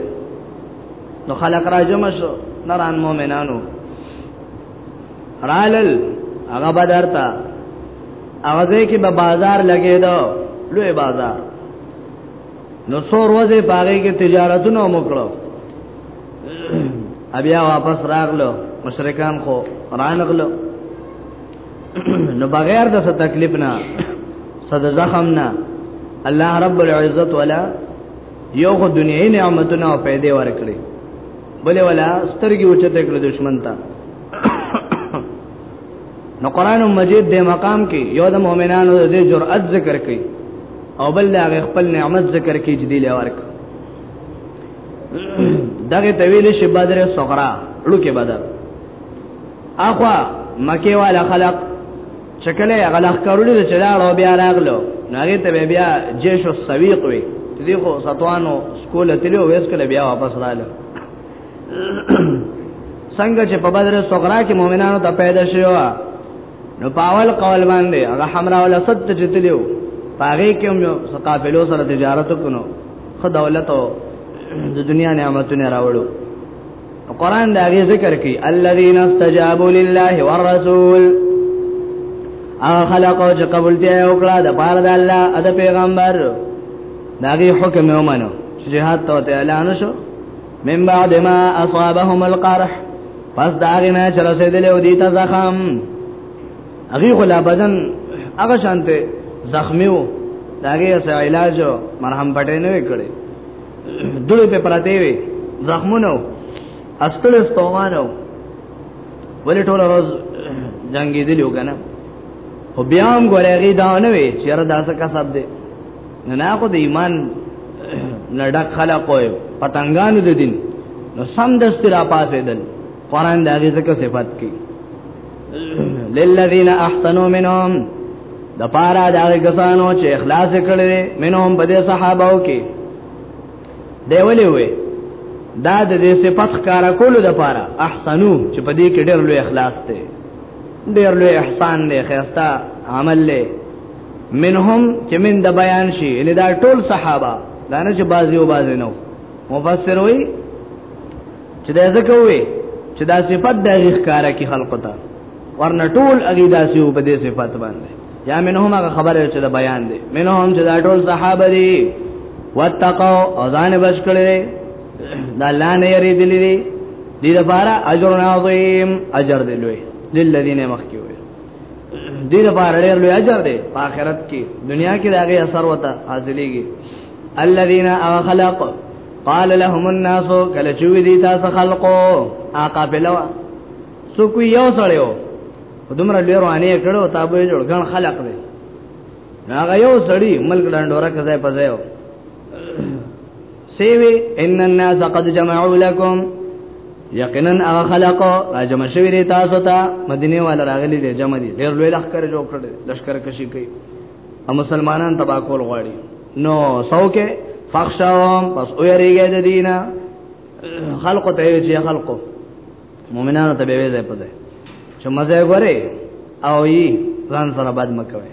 نو خلق را جمع شو نران مؤمنانو رالل هغه بدر ته هغه ځای کې به بازار لګیدو لوی بازار نو څور وځه باغې کې تجارتونه وکړو بیا واپس راغلو مشرکان خو رانغلو نو بغیر د څه تکلیف نه صد زخم نه الله رب العزت ولا یو خو دنیوي نعمتونه او پیدا ورکړي بلې ولا سترګي اوچته کړو دشمن ته نو قران مجید د مقام کې یو د مؤمنانو د جرأت ذکر کوي او بل هغه خپل نعمت ذکر کوي چې دی لورک دغه طویل شی بدر صغرا لوکه بدر اخوا مکه والا خلق چکله غلخ کارونه چې دا ړو بیا راغلو ناګه ته بیا جیش السویق وی دې خو ساتوانو سکول تلو وېس کله بیا واپس رااله څنګه چې په بدر صغرا کې مؤمنانو ته پیدا شو نو پاول قول باندې هغه حمرا ول صد ته جتلیو پاره کې هم قافلو سره تجارت وکړو خو دولت او د دنیا نعمتونه راوړو قرآن دا غي ذکر کوي الذين استجابوا لله والرسول او خلقو چې قبول دی او کړه د پاره د الله او د پیغمبر دا غي حکم ومنو چې جهاد ته اعلان شو من بعد ما اصابهم القرح پس داغنا چې رسیدل او دي ته زخم هغه خلا بدن هغه شانته زخمیو داګه سه علاج مرهم پټې نه وکړي دړې په پراته وي زخمونو استل استومانو ولې ټول روز جنگي دي لوګنه خو بیا هم ګورېږي دا نه وي چې را داسه کسب دي نه نه خو د ایمان نړک خلق وي پتنګانو د دین نو سم د سترا پاسې دل قران د هغه څخه صفات کوي للذین احسنوا منهم د پارا د هغه کسانو چې اخلاص کړي منهم په دې صحابه او کې دی ولې وې دا د دې صفات کار کولو د پاره احسنو چې په دې کې ډېر لوی اخلاص دی ډېر لوی احسان دی خیرستا عمل دی منهم چې من د بیان شي ان دا ټول صحابه دا نه چې بازي او بازي نو مفسر وي چې دا ځکه وي چې دا صفت د ښکارا کې خلق ته ورنه ټول اګي داسي په دې صفات باندې یا منهم هغه خبره چې دا بیان دي منهم چې دا ټول صحابه دي واتقوا او ځان بچ کړي دا لانه یری دي دي لپاره اجر عظیم اجر دی لوی للذین مخکیو دې لپاره ډېر لوی اجر دی په آخرت کې دنیا کې داغه اثر وته حاصلېږي الذين خلق قال لهم الناس کله چې دې تاسو خلقو آقا بلوا سو کو یو سړیو دومره لوی رواني کړو تابو جوړ غن خلق دی هغه یو سړی ملک ډنډوره کځای پځایو سیوی ان الناس قد جمعوا لكم یقینا هغه خلق راجم شوی دی تاسو ته مدینه وال راغلی دی جمع دي ډیر لوی لخر جوړ کړل لشکر کشي کوي او مسلمانان تبا کول غواړي نو سوکه فخشاهم پس او یریږي د دینه خلق ته وی چې خلق مؤمنانو ته به وی ځای پځه چې مزه غوري او یي ځان سره بد مکوي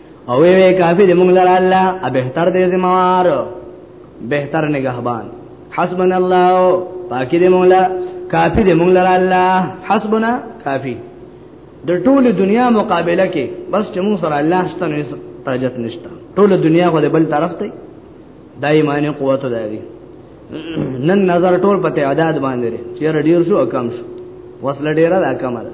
او وی کافی دی مونږ لره الله ا بهتر دی زموار بهتر نگهبان حسبنا الله پاکی دی مونږ لره کافی دی مونږ لره الله حسبنا کافی د ټول دنیا مقابله کې بس چې مونږ سره الله شته نو تاجت نشته ټول دنیا خو د بل طرف ته دایمانه قوت دی نن نظر ټول په تعداد باندې چیر ډیر شو کم شو وصله ډیره ده کمه ده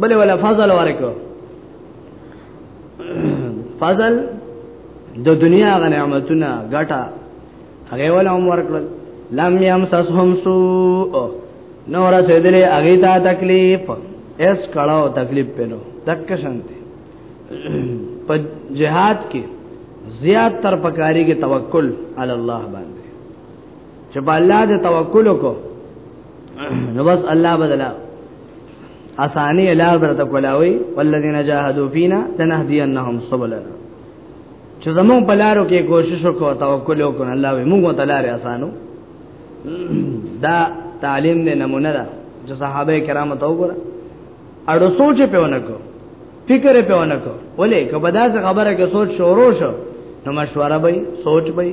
بل ولا فضل ورکو فضل د دنیا غ نعمتونه ګټه هغه ولا هم ورکړل لم يمسسهم سوء نور سیدلې هغه ته تکلیف اس کړهو تکلیف پېلو دک شانته په جهاد کې زیات تر پکاري کې توکل علی الله باندې چې په الله دې توکل وکړو نو بس الله بدلا اسانی لار برته کولاوي والذین جاهدوا فینا لنهدینهم سبلنا چې زمون په لارو کې کوشش وکړو توکل وکړو الله وي موږ ته لارې اسانو دا تعلیم دې نمونه ده چې صحابه کرام ته وګوره اړو سوچ په ونکو فکر په ونکو ولې کبه دا خبره کې سوچ شروع شو نو مشوره به سوچ به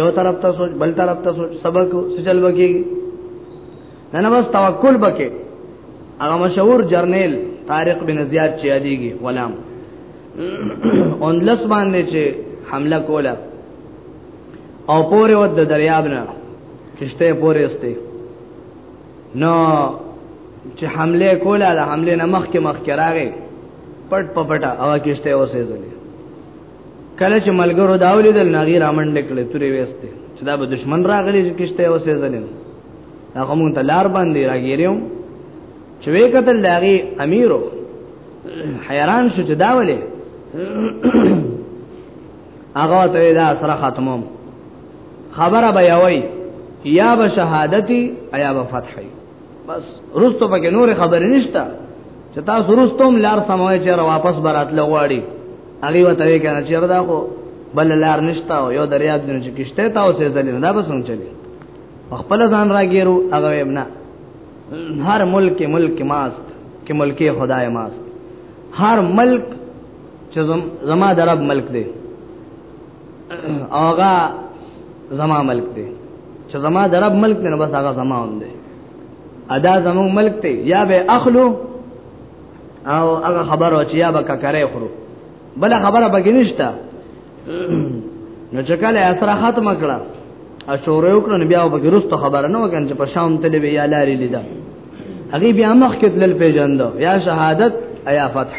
یو طرف ته سوچ بل طرف ته سوچ سبق سجل وکي نه نه بس توکل بکې هغه مشهور جرنیل طارق بن زیاد چې اديږي غلام اون لس باندې چې حمله کوله او پورې ود دریاب نه کشته پورې استه نو چې حمله کوله د حمله نه مخکې مخکې راغی پټ په پټه او کېشته اوسېدلې کله چې ملګرو داولې دل ناغي رامنډ کړې تورې وېسته چې دا به دشمن راغلی چې کېشته اوسېدلې هغه مونږ ته لار باندې راګیریو چې وې کتل لاغي امیرو حیران شو چې داولې هغه ته دا سره ختموم خبره به یوي یا به شهادتي یا به فتحي بس رستو پکې نور خبرې نشته چې تاسو رستوم لار سموي چې واپس برات لغواړي هغه وته وی کنه چې دا خو بل لار نشته او یو دریاب دنه چې کشته تا اوسې ځلې دا به څنګه چلی خپل ځان راګیرو هغه ابنا هر ملک ملک ماست کې ملک خدای ماست هر ملک چې زما درب ملک دی اوغه زما ملک دی چې زما د رب ملک نه بس هغه زما هم دی ادا زمو ملک ته یا به اخلو او هغه خبر او چې یا به ککرې خورو بل خبره بګی نشته نو چې کله اسره ختم کړه ا شورې وکړه نو بیا به ګرست خبره نه وکړي چې په شام تلې بیا یا لاري لیدا هغه بیا مخ کې تل پیژاندو یا شهادت یا فتح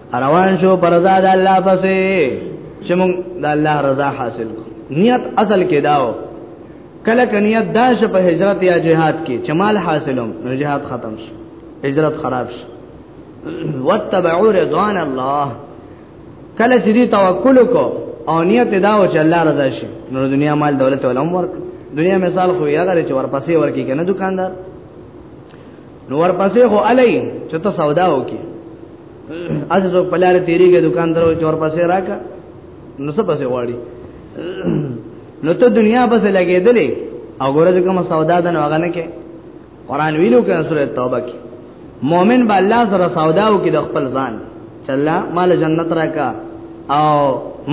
روان شو پر رضا د الله پسې چې موږ د الله رضا حاصل کو نیت اصل کې داو کله ک نیت داش په هجرت یا جهاد کې چمال حاصلوم نو جهاد ختم شو هجرت خراب شو واتبعوا رضوان الله کله چې دې توکل کو او نیت داو چې الله رضا شي نو دنیا مال دولت ولوم ورک دنیا مثال خو یې هغه چې ورپسې ورکی کنه دکاندار نو ورپسې خو علي چې ته سودا وکي از زه په لار تیریږي دکان درو چې ورپسې راکا نو څه پسې واړي نو ته دنیا پسې لګېدلې او ګورځ کوم سودا ده نو هغه نه کې قران ویلو کې سورې توبه کې مؤمن به الله سره سودا وکي د خپل ځان چلا مال جنت راکا او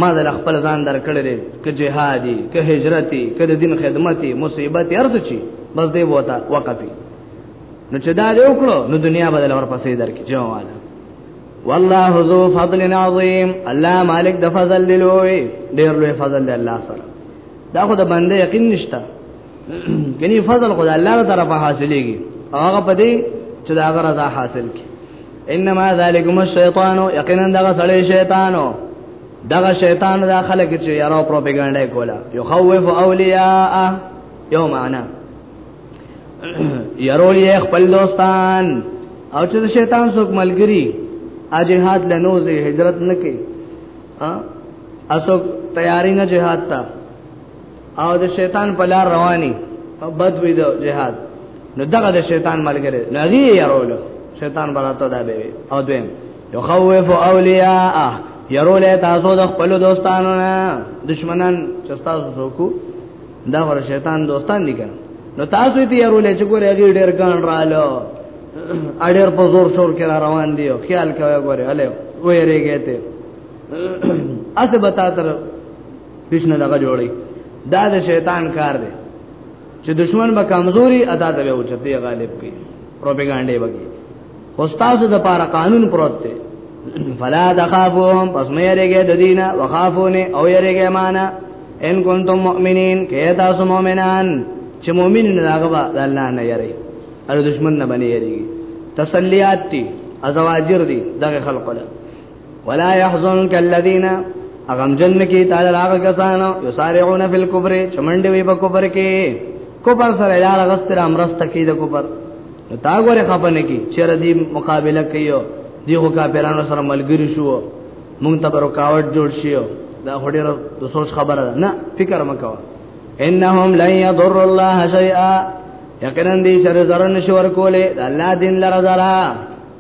ما د خپل ځان درکړې دي ک جهادي ک هجرتي ک د دین خدمتي مصیبت ارته چی بس دی وتا وقفي نو چې دا دې وکړو نو دنیا بدل اور پسې درکې جواب والله ذو فضل عظیم الله مالک د فضل لوی ډیر لوی فضل دی الله سره دا خو د بنده یقین نشته کني فضل خو د الله تر طرفه حاصلېږي هغه په دې چې دا هغه رضا حاصل کی انما ذالکم الشیطان یقینا دغه سړی شیطانو دغه شیطان دا خلک چې یارو پروپاګاندا کولا یو خوف اولیاء یو معنا يرول یې خپل دوستان او چې شیطان څوک ملګری اجهاد لنوزه هجرت نه کوي ا اسوک تیاری نه جهاد تا او د شیطان په لار رواني او بد وی د جهاد نو دغه د شیطان ملګری لغي يرول شیطان براته دا به او دویم یخوف اولیاء يرول تاسو د خپل دوستانو نه دشمنان چې تاسو څوک دا ور شیطان دوستان دي کنه نو تاسو دې يرولې چې ګوره هغه ډېر ګان رالو اړیر په زور شور کې را روان دي خیال کوي ګوره هله وېریږي ته اسه بتا تر پښنه دغه جوړي دا د شیطان کار دی چې دشمن به کمزوري ادا ته وچته غالب کی پروپاګاندا وکړي استاد د پاره قانون پروت دی فلا تخافوهم پس مې یریږي د دینه وخافونه او یریږي معنا ان کنتم مؤمنین کې تاسو مؤمنان چې مؤمن نه راغبا د الله نه یری او دشمن نه باندې یریږي تسلیات دي ازواجر دي دغه خلق له ولا يحزنك الذين اغم جن کی تعالی راغ کسانو یسارعون فی الكفر چمنډ وی په کفر کې کفر سره یار غستر امرست کی د کفر تا غره خپنه کی چر دی مقابله کیو دی هو کا پیرانو سره ملګری شو مونږ ته رکاوټ جوړ شیو دا هډیر د سوچ خبره نه فکر مکو انهم لن يضر الله شيئا یقینا دې شر زرن شور کوله الله دین لره زرا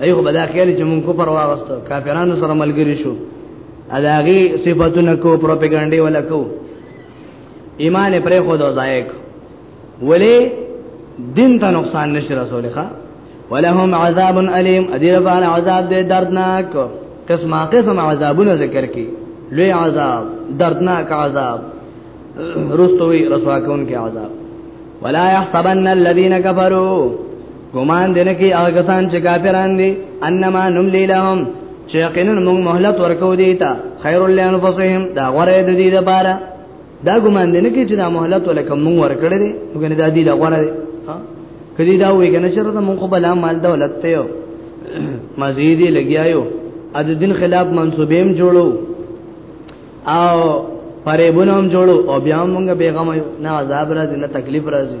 ایو خو بدا خیال چې مونږ کو پر واغستو کافرانو سره ملګری شو اداغي صفاتونه کو پروپاګاندا ولا کو ایمان پر خو دو زایک ولی دین ته نقصان نشي رسول ښا ولهم عذاب الیم ادیر فان عذاب دې دردناک قسمه قسم عذابونه ذکر کی لوی عذاب دردناک عذاب رستوی رسوا کون کې عذاب ولا يحسبن الذين كفروا ګمان دې نه کې هغه کسان چې کافران دي انما نملی لهم چې یقینا موږ مهلت ورکو دي ته خیر لانفسهم دا غره د دې لپاره دا ګمان دې نه کې چې دا مهلت ولکه موږ ورکړې دي موږ نه دا دي دا غره دي کدی دا وې کنه چې دا موږ خو بلا مال دولت ته یو مزيدي لګیایو ا د دین خلاف منسوبیم جوړو او پرېبونم جوړو او بیا موږ بیغمه نه عذاب راځي نه تکلیف راځي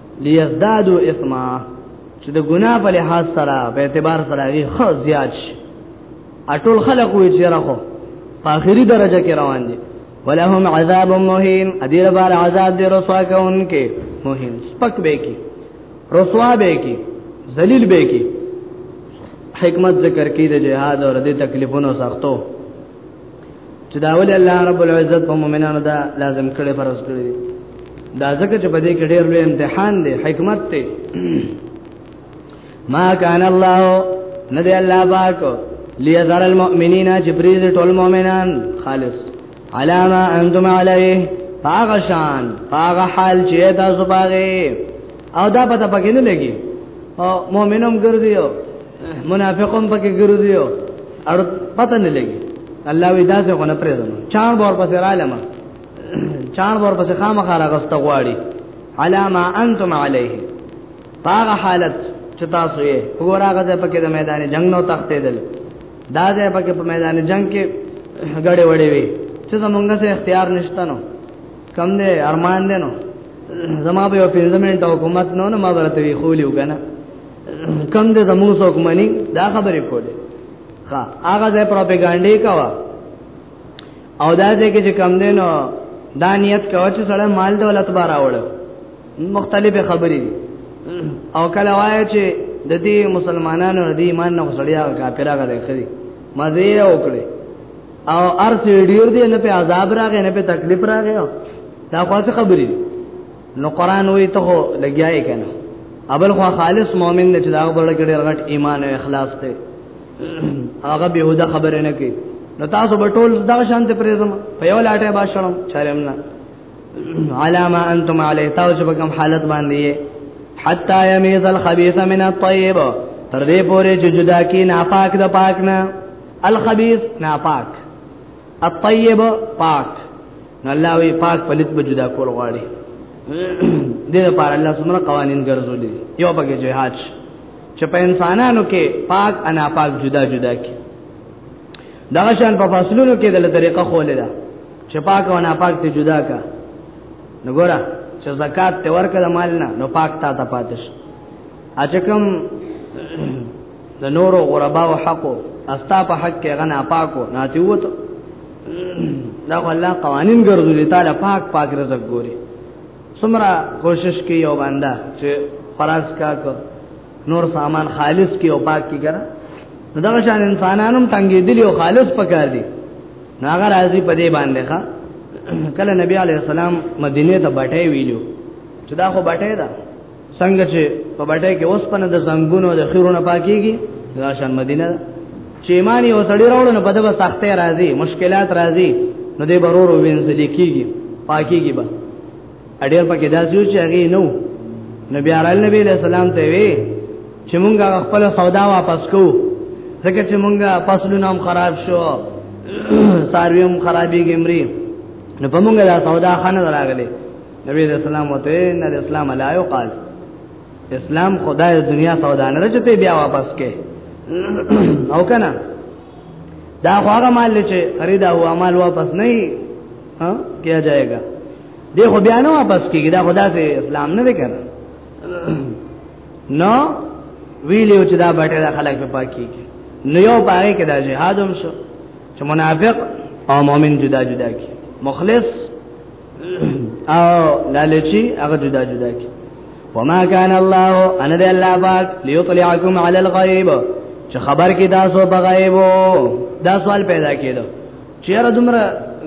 ليزدادو اثما چې د ګناه په لحاظ سره په اعتبار سره هغه خو زیات شي اټول خلق وي چې راخو په اخري درجه کې روان دي ولهم عذاب مهين ادیر بار عذاب دې رسوا کوونکې مهين سپک به کې رسوا به کې ذلیل به کې حکمت ذکر کې د جهاد او د تکلیفونو سختو چې دا ول الله رب العزت په مؤمنانو دا لازم کړي فرض کړي دا ځکه چې په دې کې ډېر لوی امتحان دی حکمت دی ما کان الله ندی الله پاک لیذر المؤمنین چې پریز ټول مؤمنان خالص علامه انتم علیه پاغه شان پاغه حال چې تاسو باغې او دا پته پکې نه لګي او مؤمنوم ګرځي منافقون پکې ګرځيو او پته نه لګي الله وی دا څه کو نه پرې دنو چار بار پسې رالم چار بار پسې خامخا راغسته غواړي علامه انتم علیه پاغه حالت چې تاسو یې وګورغه ځه پکې د میدان جنگ نو تختې دل دا ځه پکې په میدان جنگ کې غړې وړې وي چې زمونږ سره اختیار نشته نو کم دې ارمان دې نو زما به په پنځه منټه حکومت نو نه ما برته وی خولیو کنه کم دې زموږ څوک مني دا خبرې کولې ها هغه ځای پروپاګاندا کوا او دا ځای کې چې کم دې نو دا نیت کوا چې سړی مال دولت بار راوړ مختلفه خبرې او کله وایي چې د دې مسلمانانو د ایمان نه سړیا کافر هغه دی خري مزه وکړي او ار سیډیر دی نه په عذاب راغی نه په تکلیف راغی دا خاصه خبرې نو قران وی ته لګیای کنه ابل خو خالص مؤمن نه چې دا غوړه کې ډېر غټ ایمان او اخلاص ته هغه به هدا خبره نه کوي نو تاسو به ټول دا شانته پرېزم په یو لاټه با شرم چارم نه علامه انتم علی تاسو په کوم حالت باندې حتا یمیز الخبیث من الطیب تر دې پورې چې جدا کی ناپاک د پاک نه الخبیث ناپاک الطیب پاک الله وی پاک پلیت به جدا کول غواړي دې لپاره الله څومره قوانين ګرځولي یو بګه جهاد چې په انسانانو کې پاک انا پاک جدا جدا کی دا شان په فاصلونو کې د طریقه خولې ده چې پاک او انا پاک ته جدا کا نګورا چې زکات ته ورکړه مال نه نو پاک تا ته پاتش اچکم د نورو غربا او حقو استا په حق کې غنا پاکو ناتي وته دا الله قوانين ګرځولي تعالی پاک پاک رزق ګوري سمرا کوشش کې یو باندې چې فراز کا کو نور سامان خالص کې او پاک کې کرا دا شان انسانانم تنګې دي او خالص پکار دي ناغه راضي په دې باندې ښا کله نبی عليه السلام مدینه ته بټې ویلو چې دا خو بټې ده څنګه چې په بټه کې اوس پنه د زنګونو د خیرونه پاکيږي دا شان مدینه چې ایمانی او سړی راوړل نو بده به سختې راځي مشکلات راځي نو دې برور وینځل کیږي پاکيږي به اډیر پکې داسې چې هغه نو نبی علی نبی علیہ السلام ته وی چې مونږه خپل سودا واپس کو ځکه چې مونږه فصلونه هم خراب شو سارویم خرابې ګمري نو په مونږه دا سودا خانه راغله نبی اسلام وته ان الاسلام لا يقال اسلام خدای د دنیا سودا نه چې بیا واپس کې او کنه دا هغه مال چې خریدا هوا مال واپس نه ها کیا جائے گا دی خو بیا نه واپس کیږي دا خدا سے اسلام نه وکړ نو ویلو چې دا بټه دا خلک په پاکي نو یو پاره کې دا جهادم شو چې منافق او مؤمن جدا جدا کی مخلص او لالچی هغه جدا جدا کی وما كان الله ان ذا الله پاک ليطلعكم على الغيب چې خبر کې تاسو په غیب دا سوال پیدا کېدو چیرې دومره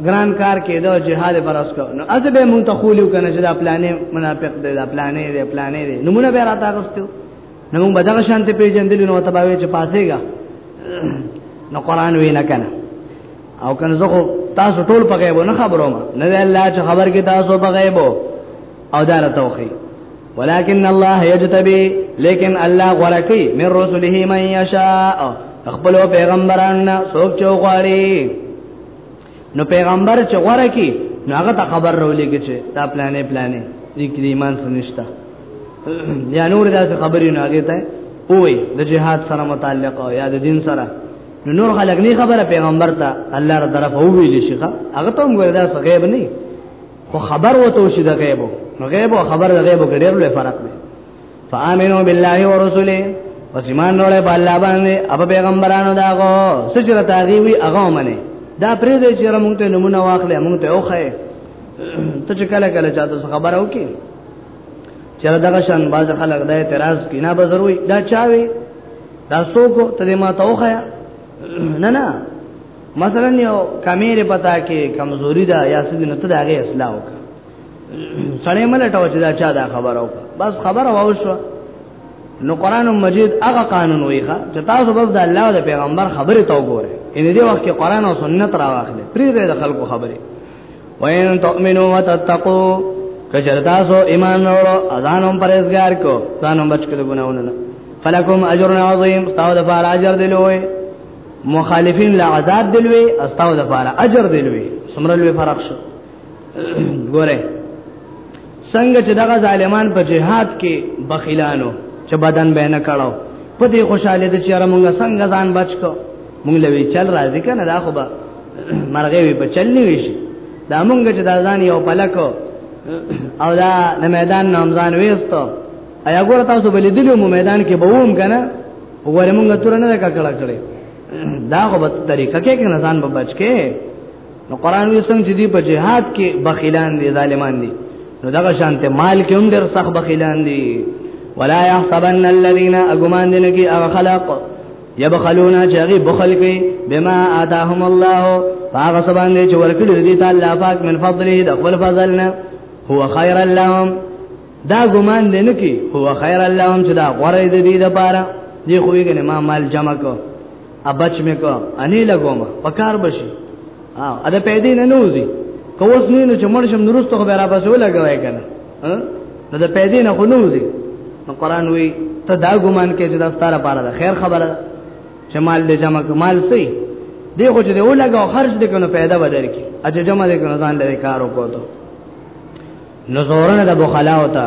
ګران کار کېدو جهاد پر اسکو نو از به مونږ ته خولیو کنه چې دا پلانې منافق دی دا پلانې دی پلانې دی نمونه به راته غستو نو موږ بدغه شانته پیژندل نو تباوی چې پاسېګا نو قران وینا کنه او کنه زه تاسو ټول په غیب نه خبروم نه الله چې خبر کې تاسو په غیب او دار توخی ولكن الله يجتبي لیکن الله غرقي من رسله من يشاء خپل پیغمبران سوچ چوغړي نو پیغمبر چې غرقي نو هغه ته خبر رولېږي چې دا پلانې پلانې دې کې ایمان سنشتہ یا نور داسې خبرې نه هغه ته وې د جهاد سره متعلق او یا د دین سره نو نور خلک نه خبره پیغمبر ته الله تعالی طرف او ویل شي هغه ته موږ دا غیب نه خو خبر وته شي د غیب نو غیب او خبر د غیب کې ډېر لوی فرق دی فآمنو بالله ورسوله پس ایمان راوړې په الله باندې اب پیغمبرانو داغو سجره تاغي وی هغه منه دا پرې دې چې موږ ته نمونه واخلې موږ ته اوخه ته چې کله کله چاته خبر او کې چر دغه شان باز خلک د اعتراض کینا به ضروري دا چاوي دا څوک ته ما توخه نه نه مثلا یو کمیر پتا کې کمزوري دا یا سدي نو ته دا غي اصلاح وک سړی ملټاو چې دا چا دا خبر او بس خبر او شو نو قران مجید هغه قانون ویخه چې تاسو بس د الله او د پیغمبر خبره تو ګوره ان دې وخت کې قران او سنت راواخله پرې د خلکو خبره وَإِن تُؤْمِنُوا وَتَتَّقُوا کچر تاسو ایمان وروړو اذانم پرهیزګار کو ځانم بچ کړو ګناونه نه فلکم اجر عظیم استاو د فار اجر دلوي مخالفین لا عذاب دلوي استاو د فار اجر دلوي سمره لوی فرق شو ګوره څنګه چې دغه ظالمان په جهاد کې بخیلانو چې بدن به نه کړو په دې خوشاله دي چې موږ څنګه ځان بچ کو مونږ لوي چل راځي کنه دا خو به مرغه وي په چل نیوي شي دا مونږ چې دا ځان یو پلکو او دا د میدان نام ځان وېستو ایا ګور تاسو بلې دلیو مو میدان کې به ووم کنه وګوره مونږ تر نه ککړه کړې دا خو به طریقه کې کنه ځان به بچ کې نو قران وی څنګه چې دی په جهاد کې بخیلان دي ظالمان دي نو دغه شانته مال کې هم ډېر سخت بخیلان دي ولا يحسبن الذين اغمان دي نه کې او خلق یبخلون چاغي بخل کوي بما آتاهم الله فاغه سبحان دې چې ورکړي دې تعالی پاک من فضله د خپل فضلنا هو خیر اللهم دا ګمان دې نه کی هو خیر اللهم چې دا غره دې دې لپاره دې خوې کنه ما مال جمع کو ابچ مې کو اني لګوم پکار بشي ها ا د پیدې نه نوځي کوس نه نو چې مړ شم نورستو خو به را بسو لګوي کنه ها نو د پیدې نه خو نوځي نو قران وی ته دا ګومان کې چې دا ستاره پاره ده خیر خبره چې مال دې جمع مال سي دی خو چې دی ولګا خرج دې کنه پیدا بدر کی اجه جمع دې کنه ځان لري کار وکړو نو زورنه د بخلا او تا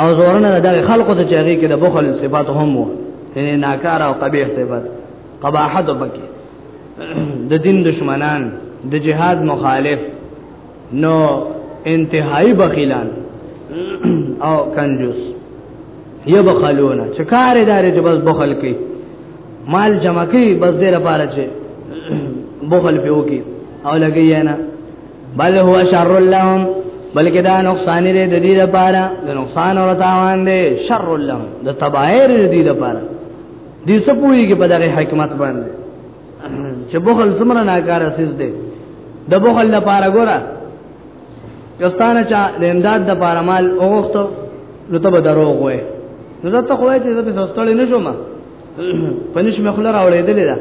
او زورنه د خلقو ته چاغي کې د بخل صفات هم وو یعنی ناکار او قبیح صفات قباحت وبکي د دین دشمنان د جهاد مخالف نو انتهایی بخیلان او کنجوس یا بخلونه چې کار ادارې چې بس بخل کوي مال جمع کوي بس دې لپاره چې بخل پیو کوي او لګي نه بل هو شر لهم بلکې دا نقصان لري د دې لپاره د نقصان او تاوان دی شر لهم د تباہی د دې لپاره دې سپوږی کې په دغه حکمت باندې چې بخل څومره ناکار اساس دی د بخل لپاره ګوره یستانه چا د امداد د لپاره مال اوغختو نو ته به دروغ وې نو زه ته خو یې چې زه به سستړی نشم پنځ مخله راولېدل دا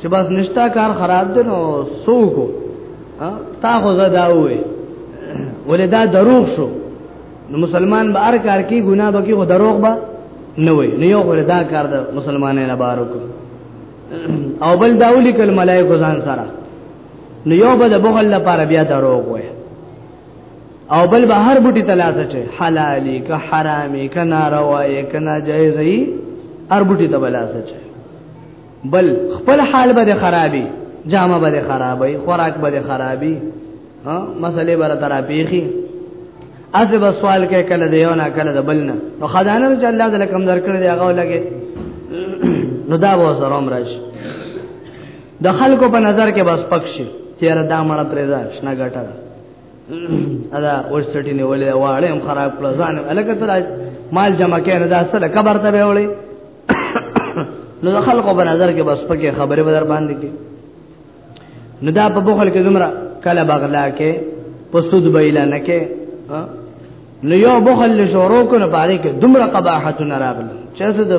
چې بس نشتا کار خراب دی نو سوکو تا خو زدا وې ولې دا دروغ شو نو مسلمان به هر کار کې ګناه به کې خو دروغ به نه وي نه یو ولې دا کار د مسلمانانو نه بارو کو او بل دا ولي کل ملائکه ځان سره نو یو به د بغل لپاره بیا دروغ وې او بل به هر بوټي تلاسه چي حلالي که حرامي که ناروا یې که ناجایز یې هر بوټي ته بلاسه چي بل خپل حال به خرابي جامه به خرابي خوراک به خرابي ها مسلې بر تر پیخي از به سوال کې کله دی او نه کله د بل نه نو خدانه چې الله دې کم درکړي دی هغه لګي نو دا و سره عمر شي د خلکو په نظر کې بس پک شي چیرې دا مړه پرې ځا شنه ګټه ادا ورسټی نه ولې واړې هم خراب کړ ځان الکه تر مال جمع کین دا سره قبر ته به وړي نو د خلکو په نظر کې بس پکې خبره بدر باندې کې نو دا په بخل کې زمرا کله بغلا کې په سود بیلا نه کې نو یو بخل له شورو کو نه پاره کې دمرا قباحت نه راغله چې څه د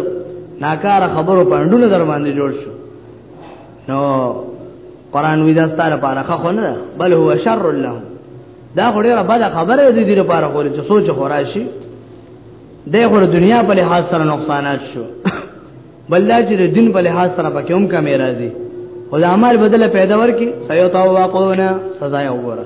ناکار خبرو پاندونه در باندې جوړ شو نو قران وی دا ستاره پاره خو نه بل هو شر له دا خو ډیره بده خبره دی دې لپاره خو چې سوچ خو راشي د خو دنیا په لحاظ سره نقصانات شو بل دا چې د دین په لحاظ سره پکې هم کمی راځي خو د عمل بدله پیدا ورکی سيو توقعونه سزا یې وګوره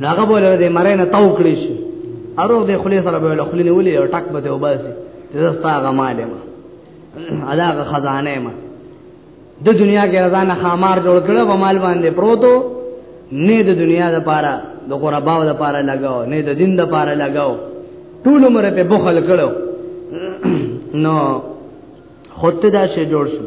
ناغه بوله دې مړې نه تاو کړی شي اروغ دې خلی سره بوله خلی نه ولي او ټک به ته وباسي زستا غماله ما علاقه خزانه ما د دنیا کې رضانه خامار جوړ کړو په مال باندې پروتو نه د دنیا د پاره د قرباو د پاره لگاو نه د دین د پاره لگاو ټول عمر په بخل کړو نو خود ته دا شی جوړ شو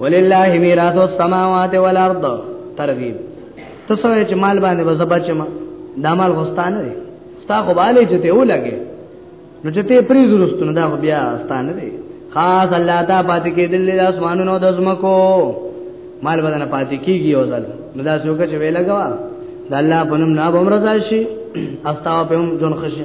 ولله میراث السماوات والارض ترغیب ته سوې چې مال باندې به زبچما دا مال غستانه دی ستا خو باندې چې ته ولګي نو چې ته پری زرستونه دا بیا ستانه دی خاص الله تا پاتې کېدل د اسمانونو د زمکو مال بدن پاتې کیږي او ځل نو دا څوک چې ویل غوا د الله په نوم نه بمرزاشي استاو په جون خشي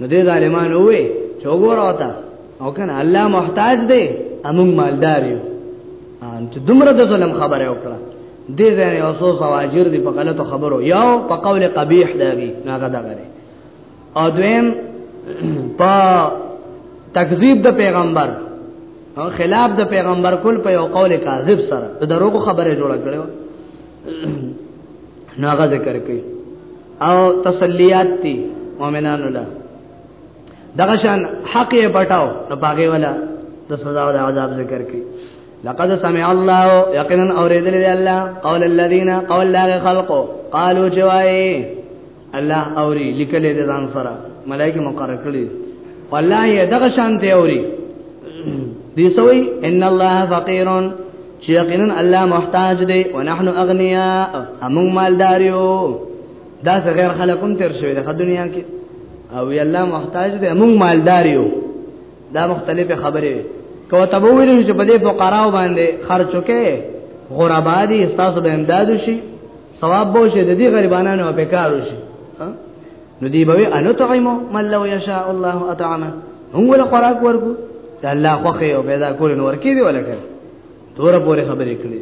نو دې ظالمانو وې چې وګوره وتا او کنه الله محتاج دی امون مالدار یو ان چې دومره د ظلم خبره وکړه دې ځای یو څو سواجر دی په غلطو خبرو یو په قول قبیح دی هغه دا غره او دویم په تکذیب د پیغمبر او خلاف د پیغمبر کول په یو قول کاذب سره د دروغ خبره جوړه کړو ناغه ذکر کوي او تسلیات دي مؤمنانو له دغه شان حق یې پټاو نو پاګې ولا د سزا او د عذاب ذکر کړي لقد سمع الله یقینا اوریدل دی الله قول الذين قول لا خلقو قالوا جوای الله اوري لیکل دي ځان سره ملائکه مقرر کړي والله دغه شان دی اوري دي سوي ان الله فقير چې یقینا الله محتاج دی او نحنو اغنیا امون مالدار یو دا غیر خلقون تر شوی د دنیا کې او وی الله محتاج دی امون مالدار یو دا مختلفه خبره وي کو تبو ویل چې په دې فقراو باندې خرچو کې غربا دي استاسو به امداد شي ثواب به شي د دې غریبانو په کارو شي نو دی به ان طعمو من لو یشاء الله اطعمه هم ولا خوراک ورکو ته الله خوخه او پیدا کول نو ورکی دی ولکه تور پورې خبرې کړې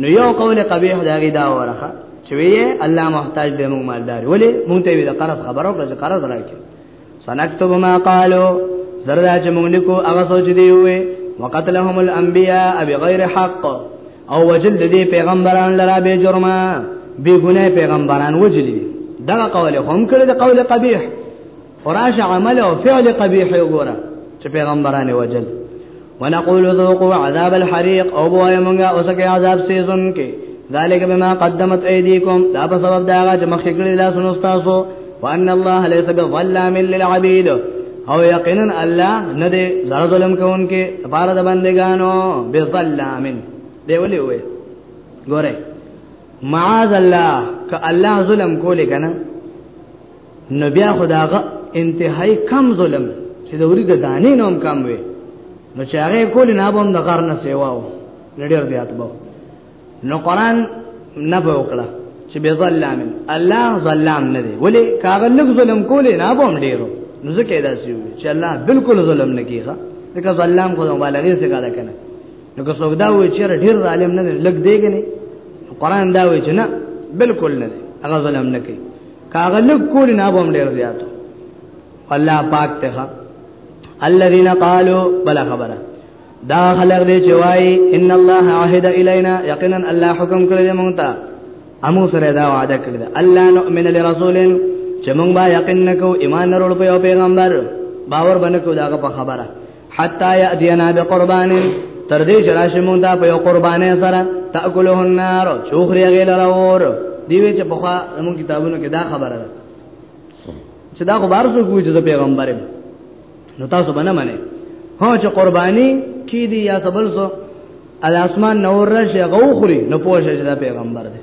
نو یو قول قبیح داګه دا ورخه چې وی الله محتاج دی موږ مالدار ولې مونږ ته وی د قرض خبرو کړه چې قرض راکې سنكتب ما قالو زردا چې موږ لیکو هغه سوچ دی وي وقتلهم الانبیاء بغیر حق او وجل دې پیغمبران لرا به جرمه به ګناه پیغمبران وجلی دا قول هم کړی دا قول قبیح فراش عمل او فعل قبیح وګوره چې پیغمبران وجل ونقول ذوقوا عذاب الحريق او بوای مونږه اوسکه عذاب سیزن کې ذالک بما قدمت ایدیکم دا په سبب دا چې مخکې کړی لاس نو تاسو وان الله ليس بظلام للعبید او یقینا الله نه دې زړه ظلم کوونکې لپاره د بندګانو بظلام دی ولي وې ګوره معاذ الله ک الله ظلم کولې کنه نو بیا خداغه انتهائی کم ظلم چې د ورید دانې نوم کم وي نو چې هغه کول نه بم د غر نه سیواو لډیر زیات بو نو قران نه به وکړه چې به ظلم الله ظلم نه دی ولی کاغه لږ ظلم کول نه بم ډیرو نو ځکه دا سی وي چې الله بالکل ظلم نه کیږي ځکه ظلم خو مبالغه څه کاله کنه نو که څوک دا وایي چې ډیر ظالم نه لګ دیګنی قران دا وایي چې نه بالکل نه هغه ظلم نه کوي کاغه لګ کول نه بم ډیر زیات الله پاک ته الذين قالوا بلا خبره دا خلق دې چوي ان الله عهد الينا يقينا الله حکم کړی موږ ته امو سره دا وعده کړی الله نؤمن لرسول چې موږ با یقین نکو ایمان ورو په پیغمبر باور باندې کو داغه په خبره حتا یاتینا بقربان تر دې چې راشي مونږ ته په یو قربانې سره تاکله النار چوخري غیل راور دیوی چې په خوا زموږ کتابونو کې دا خبره ده چې دا خو بار څوک وي چې پیغمبر نو تاسو باندې منه هو چې قرباني کې دی یا سبل سو ال اسمان نور راشي غوخري نو پوه شي چې دا پیغمبر دی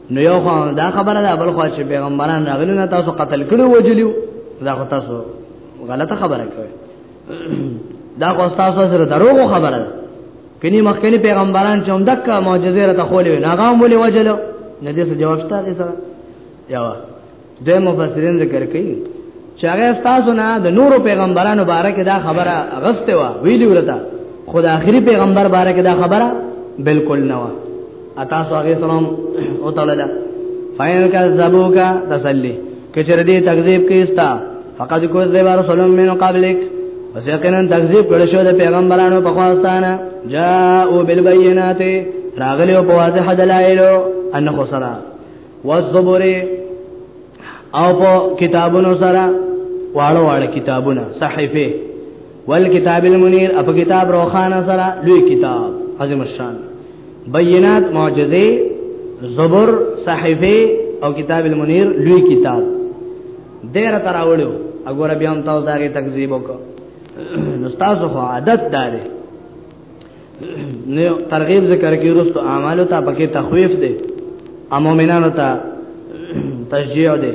نو یو خو دا خبره ده بل خو چې پیغمبران راغلي نه تاسو قتل کړو وجلیو دا خو تاسو غلطه خبره کوي دا خو تاسو سره دروغ خبره ده کني مخکنی پیغمبران چې هم دک معجزې را تخولې نه غوم ولې وجلو نه دې جواب شته دې سره یاوه د مفسرین ذکر کوي چې هغه تاسو نه د نورو پیغمبرانو باره کې دا خبره غسته و ویلی ورته خو د آخري پیغمبر باره کې دا خبره بالکل نه و تاسو هغه سره او تعالی فاین کا زبوکا تسلی کچره دې تکذیب کیستا فقد کو زبر رسول من قبلک پس یقینا تکذیب کړه شو د پیغمبرانو په خواستانه جاءو بالبينات راغلی او په واضح دلایلو ان خسرا والزبر او په کتابونو سره واړه واړه کتابونه صحیفه والکتاب المنیر اپ کتاب روخانه سره لوی کتاب عظیم الشان بینات معجزه زبر صحیفه او کتاب المنیر لوی کتاب ډیر تراوړو اګور بیا هم تاسو دغه تکذیب وکړه نو تاسو خو عادت داره نه ترغیب ذکر کې رسو اعمال ته پکې تخویف دی ا مؤمنانو ته تشجیع دی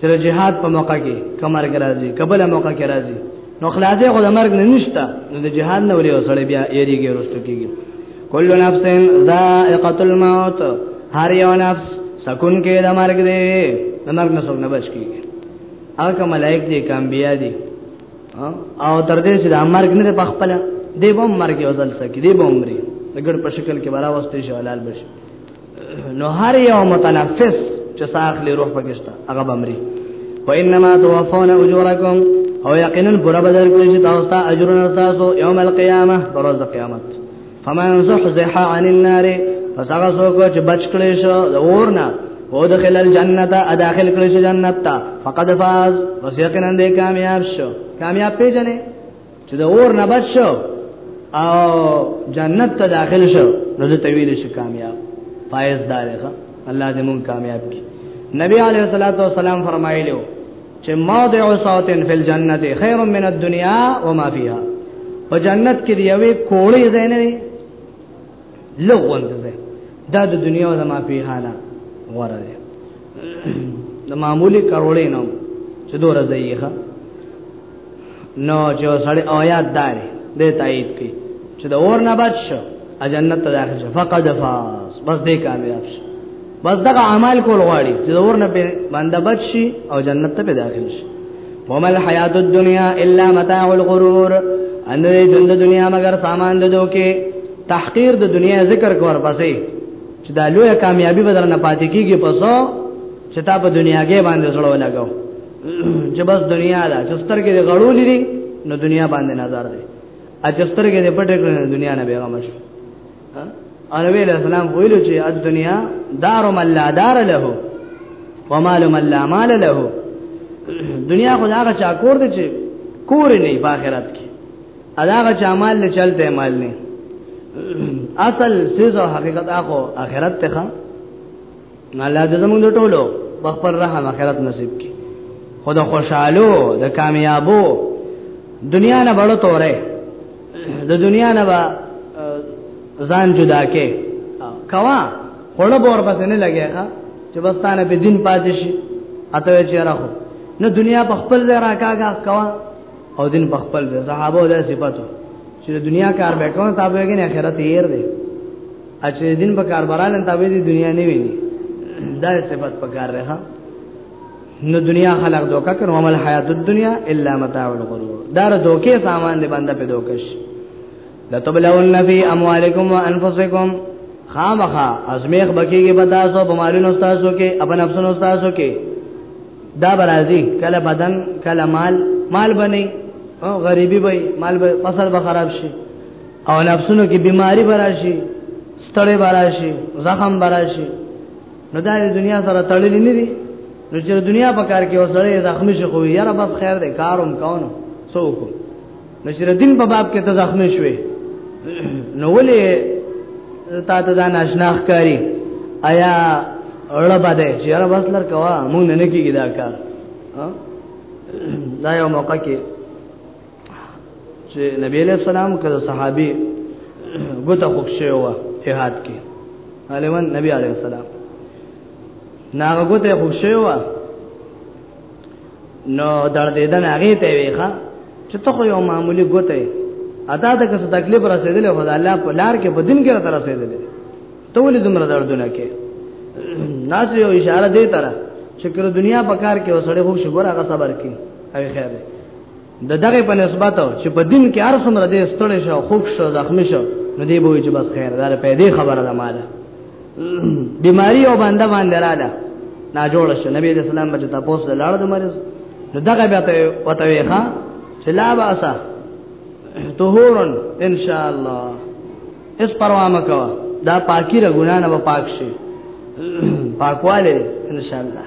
چې جهاد په موقع کې کمر راځي قبل موقع کې راځي نو خلاصې خو د مرګ نه نشته نو د جهاد نه ولې وسړې بیا یریږي رسو کېږي کل نفس ذائقه الموت هر یو نفس سکون کې د مرګ دی د مرګ نه څوک نه بچ کیږي هغه ملائک دي کامبیا دي او تر دې چې د مرګ نه په خپل دی به مرګ یو ځل سکی دی به عمرې دګړ په شکل کې برا واستې شو حلال بشي نو هر یو متنفس چې ساخلی روح پکشتا هغه به عمرې وانما توفون اجورکم او یقینا پر بدر کې چې تاسو ته اجرونه تاسو یوم القیامه پر ورځ قیامت فمن زحزح عن النار پس هغه څوک چې بچ کړي شو د اور نه او دخل الجنه اداخل کړي شو جنت ته فقد فاز پس یقینا دې کامیاب شو کامیاب پیژنې چې د اور نه بچ شو او جنت ته داخل شو نو دې تویل شي کامیاب فائز دارغه الله دې مون کامیاب کړي نبی علیہ الصلوۃ والسلام فرمایلیو چې موضع صوت فی الجنه خیر من الدنیا وما فیها په جنت کې دی یوې کوړې ځای نه دی لغوند ځای دا د دنیا او ما فیها نه غوره دی د معمولی کروړې نه چې دوه ځای یې نو جو سړی آیات داري د تایید کی چې د اور نه بچ شو جنت ته داخل شو فقد فاز بس دې کامیاب شو بس دغه اعمال کول غواړي چې اور نه په باندې بچ شي او جنت ته داخل شي ومل حیات الدنیا الا متاع الغرور ان دې ژوند دنیا مگر سامان د دوکې تحقیر د دنیا ذکر کور پسې چې دا لوی کامیابی بدل نه پاتې کیږي پسو چې تا په دنیا کې باندې سره ولګاو چې بس دنیا دا چې سترګې دې غړولې دي نو دنیا باندې نظر دې اچسترګې دې پټې کړې دنیا نه بیغمش او نبی علیہ السلام ویلو چې الدنیا دار من لا دار له ومال من لا مال له دنیا خو هغه چا کور دی چې کور نه په آخرت کې هغه چا مال نه چلته مال نه اصل سیزو حقیقت اخو آخرت ته نه الله دې زموږ د ټولو په خپل رحم آخرت نصیب کړي خود خوشحالو د کامیابو دنیا نه بڑو توره د دنیا نه با ځان جدا کې کوا خړه بور پس نه لګي ښا چې بستانه په دین پاتې شي اته چې راخو نه دنیا په خپل ځای راکاګه کوا او دین په خپل ځای صحابه د صفاتو چې دنیا کار به کوم تابعګین اخرت یې ور دي اچې دین په کاربران ته به دي دنیا نه ویني دا صفت پکار رہا نو دنیا خلق دوکا کر ومل حیات الدنیا الا متاع الغرور دار دوکې سامان دی بنده په دوکش لتبلون فی اموالکم وانفسکم خامخا ازمیخ بکیږي په تاسو په مالونو تاسو کې په نفسونو تاسو کې دا برازي کله بدن کله مال مال بني او غریبي وي مال به فصل به خراب شي او نفسونو کې بیماری براشي ستړې براشي زخم براشي نو دا د دنیا سره تړلې نه دي نو چې دنیا په کار کې وسړې زخمی شي خو یاره بس خیر دی کاروم کاونو څوک نو چې دین په باب کې ته زخمی شوې نو ولې تا ته دا ناشناخ کاری آیا اړه باندې چې یاره بس لر کوا مونږ نه کیږي دا کار دا یو موقع کې چې نبی علیہ السلام کله صحابي ګوته خوښه و جهاد کې علمن نبی علیہ السلام ناغه ګوته خوښه و نو در دې دن هغه ته ویخه چې ته خو یو معمولی ګوته ادا ته که تکلیف رسیدلې خدای الله په لار کې په دین کې را رسیدلې ته ولې دومره دردونه کې ناس یو اشاره دی تر چې کله دنیا په کار کې وسړې هو شګور هغه صبر کې هغه خیر دی د دغه په نسبت چې په دین کې هر څومره دې ستړی شو خوب شو زخمی شو نو دې به چې بس خیر دار په دې خبره ده مال بیماری او باندې باندې رااله نا جوړ شو نبی دې سلام بچ ته پوس لاړ د مریض نو دغه بیا ته وته ښا چې لا باسا طهورن ان شاء الله اس پروا مکو دا پاکی را ګنا نه پاک شي پاکواله ان شاء الله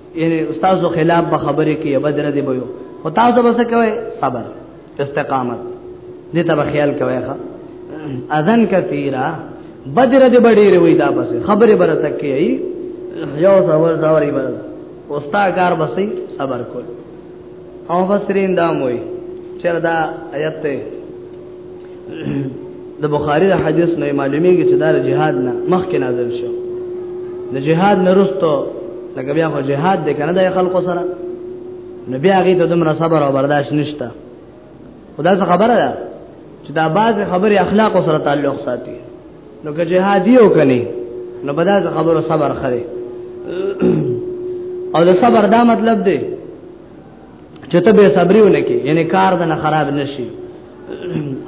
یعنی استادو خلاف به خبرې کې بدر دی بيو خو تاسو به څه کوي صبر استقامت دې ته خیال کوي ښا اذن کثیره بدر دې بډېره وې دا بس خبره بر تکي ای یو صبر زوري بر اوستا کار بسې صبر کول او مفسرین دا موي چې دا آیت ته د بخاری د حدیث نه معلومیږي چې دا جهاد نه مخکې نازل شو د جهاد نه رسټو لکه بیا خو جهاد د کنه د خلکو سره نبی هغه ته دومره صبر او برداشت نشته خدا څه خبره ده چې دا باز خبره اخلاق سره تعلق ساتي نو که جهادي او کني نو بدا څه خبره صبر خره او د صبر دا مطلب دی چې ته به صبرونه کې یعنی کار دنه خراب نشي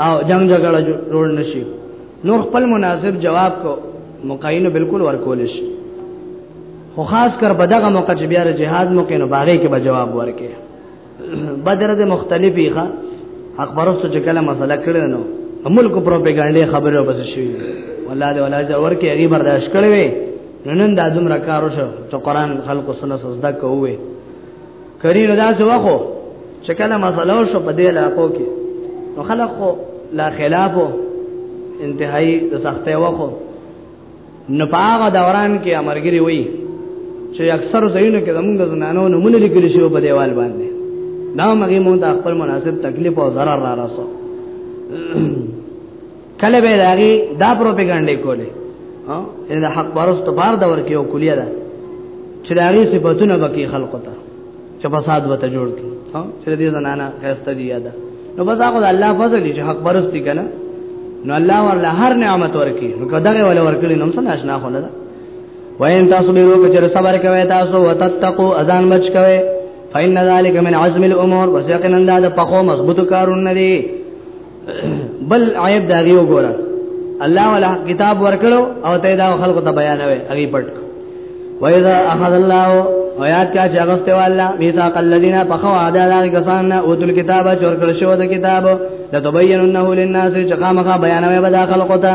او جنگ جګړه جوړ نشي نور خپل مناسب جواب کو مقاینه بالکل ورکول شي خو خاص کر بدغه موقع چې بیا جهاد موقع نو باغې کې به جواب ورکې بدر د مختلفي ښه اخبارستو چې کله مسله کړې نو ملک پروپاګاندا خبره وبس شي والله دې ولا زور کې هغه برداشت کړې وي نن دا دومره کار وشو چې قران خلق سنت سجدا کوي کریم دا څه واخو چې کله مسله شو په دې علاقو کې نو خلق لا خلافو انتهایی د سختې واخو نو په هغه دوران کې امرګری وای چې اکثر ځایونه کې زمونږ د زنانو نمونه لیکل شوی په دیوال باندې دا مګي مونږ ته خپل مناسب تکلیف او ضرر را رسو کله به راغي دا پروپاګاندا کوله ها دا حق پرست بار دور کې او کلیه ده چې راغي صفاتونه بکی خلقو ته چې فساد وته جوړ کی ها چې دې زنانه خسته دی یاده نو بس هغه الله فضل چې حق پرستی کنه نو الله ورله هر نعمت ورکی نو کداغه ول ورکړي نو څنګه آشنا خونه ده وین تاسو به روکه چې صبر کوي تاسو وتتقو اذان بچ کوي فإن ذلك من عزم الأمور وسيقنا دا د پخو مضبوط کارونه دي بل عیب دا دی وګوره الله ولا کتاب ورکړو او ته دا خلکو ته بیانوي هغه پټ وایذا اخذ الله او یاد کا چې هغه ته والا میثاق الذین فخوا عدا هغه کسان نه اوتل کتابه چور کړ شو د کتاب د تبیننه للناس چې قامخه بیانوي به داخل قطه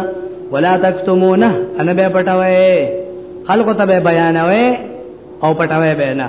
ولا تکتمونه ان به پټوي خلق ته به بیانوي او پټوي به نه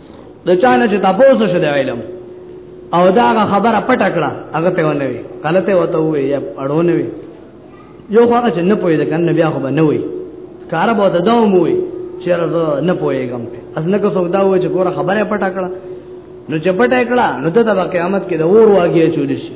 د چانه چې تاسو شې د علم او دا خبره پټ کړه هغه ته ونه وي کله ته وته وي یا اړونه وي یو خو هغه چې نه پوي د کنه بیا خو به نه وي کار به ته دوم وي چې زه نه پويګم اس نه کو څوک دا وي چې ګوره خبره پټ کړه نو چې پټ کړه نو ته د قیامت کې د اور واګي چول شي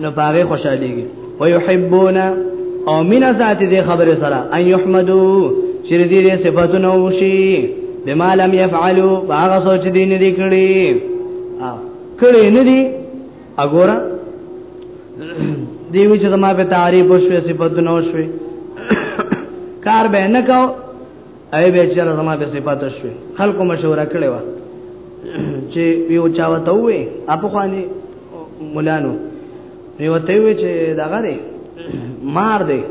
نو پاره خوشاليږي ويحبون او من ذات دې خبره سره ان يحمدو چې دې صفاتونه وشي بما لم يفعلوا هغه سوچ دې نه دي کړی کړی نه دي وګوره دیوی چې ما په تعریف وشوي صفاتونه وشوي کار به نه کاو ای به چیرې زما به صفات شوي خلکو مشوره کړې و چې یو چا وته وې اپ خواني مولانو یو ته وې چې دا غره مار دی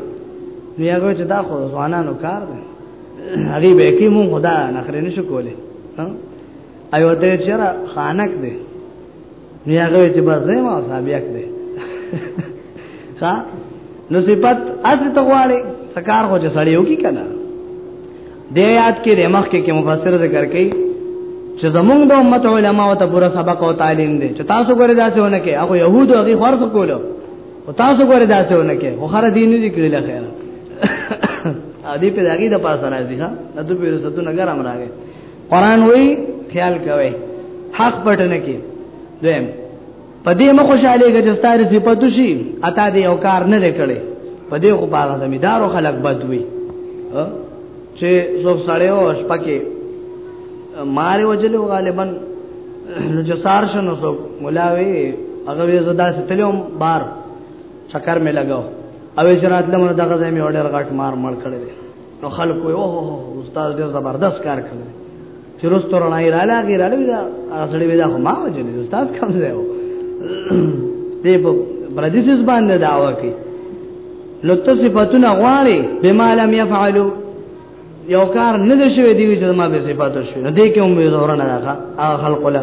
نو هغه چې دا خو ځوانانو کار دی هغه به کې مون خدا نخره نشو کولې ایو ته چیرې خانک دی نو هغه چې بس زه ما صاحب یک دی ښا نو صفات اصل ته غواړي سکار خو چې سړیو کی کنه د یاد کې د مخ کې کې مفسر ذکر کوي چې زمونږ د امت علما او ته پورا سبق او تعلیم دي چې تاسو ګورې داسې ونه کې هغه يهود هغه خرڅ کولو او تاسو ګورې داسې ونه کې خو خره دین دي کړل خیر ا دې په دغه د پاسه راځي ها د دوی په رسټو نګر امراغه قران وی خیال کوي حق پټنه کې دویم په دې مخ خوشاله کې چې ستاره صفاتو شي اته دې یو کار نه کړي په دې خو باغ زمیدارو خلک بدوي چې څو سړی او شپکه ماري وجلو غالبا نو چې سار شنو څو ملاوي هغه وې زدا ستلیوم بار چکر مې لگاو او اجرات لمر دغه ځای مې اورډر غټ مار مړ کړی نو خلکو یو هو استاد ډیر زبردست کار کړی چې رستو رڼای را لاګی را لوي دا اصلي ودا خو ما وجه نه استاد کم دی و دې په پردیسس باندې داوا کوي نو ته صفاتونه غواړي به ما لم يفعلوا یو کار نه دی شوی دی چې ما به صفاتو شوی نو دې کې هم به زورنه راغه خلق له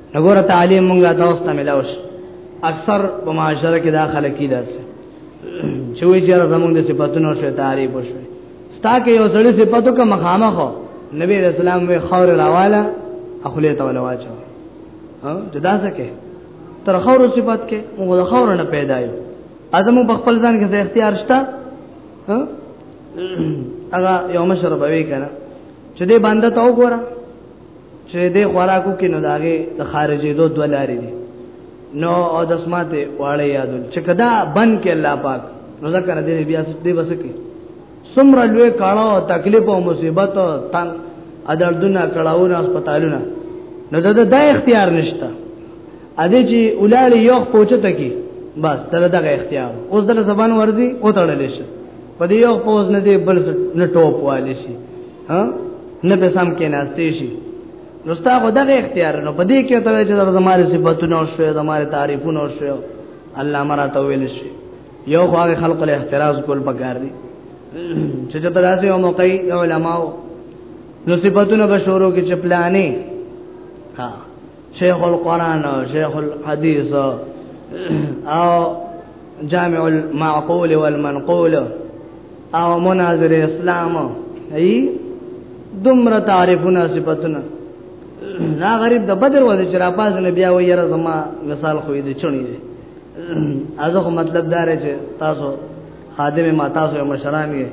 نګور تعلیم مونږه تاسو ته ملاوش اکثر په معاشره کې دا خلک کی داس چې وی چې زمونږ د صفاتونو شوی تعریف وشوي ستا کې یو سړی صفاتو کا مخامه خو نبی رسول الله وی خور راواله اخلی ته ولا واچو ها جدا سکے تر خور صفات کې موږ خور نه پیدا یو ادم په خپل ځان کې اختیار شته ها هغه یو مشر به وی کنه چې دې باندې تا وګوره چې دې خوراکو کې نو داګه د خارجې دوه دوه لارې دي نو او د سماته واړې یادول چې کدا بن کې الله پاک نو ذکر دې بیا دې بس کې سمره لوی کاڼو تکلیف او مصیبت او تنگ ادردونه کړهونه هسپتالونه نو دا د اختیار نشته ا دې چې ولاړ یو پوهچته کې بس دا دغه اختیار اوس د زبان ورزي او تړل شي په دې یو پوز نه دې بل نه ټوپ والي شي ها نه به سم کې ناشته شي نو ستا خو دغه اختیار نو په دې کې ته چې زماره صفاتونه او شوي زماره تعریفونه او شوي الله مرا ته ویل شي یو خو هغه خلق له احتراز کول پکار دي چې ته دراسه او موقعي علماو نو صفاتونه به شروع کې چپلانې ها شیخ القران او شیخ الحديث او جامع المعقول والمنقول او مناظر اسلام ای دومره تعریفونه صفاتونه دا غریب د بدر وځي چې را پاز نه بیا وایي را زما مثال خو دې چونی دی ازه مطلب دار چې تاسو خادم ما تاسو مشران یې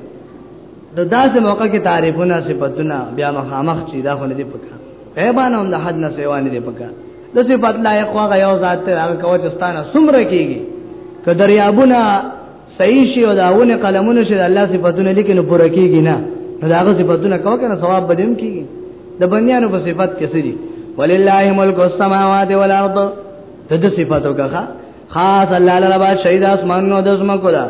د داسې موقع کې تعریفونه صفاتونه بیا مخامخ چې دا خو نه دی پکا غیبانه هم د حد نه سیوا نه دی پکا د صفات لایق هغه یو ذات ته هغه کوچستانه سمره کیږي کدریابونه صحیح شي او دا ونه قلمونه شي د الله صفاتونه لیکي نو پوره کیږي نه نو دا هغه صفاتونه کو کنه ثواب بدیم کیږي د بنیانو په صفات کې سړي ولله ملک السماوات والارض ته د صفاتو کخه خاص الله لربا شهید اسمان نو د زما کولا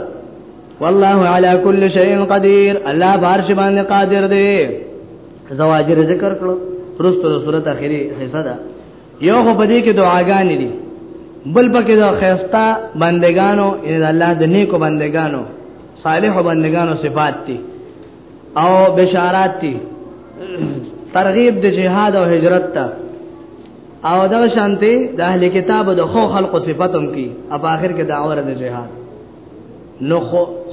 والله على كل شيء قدير الله بارش باندې قادر دی زواجر ذکر کړو پرستو سورته اخیری حصہ ده یو خو پدې کې دعاګانې دي بل پکې د خیستا بندگانو ان الله د نیکو بندگانو صالح بندگانو صفات دي او بشارات دي ترغیب د جهاد او هجرت ته او دا شانتي د اهل کتاب د خو خلق صفاتم کی اپ اخر کې داور د جهاد نو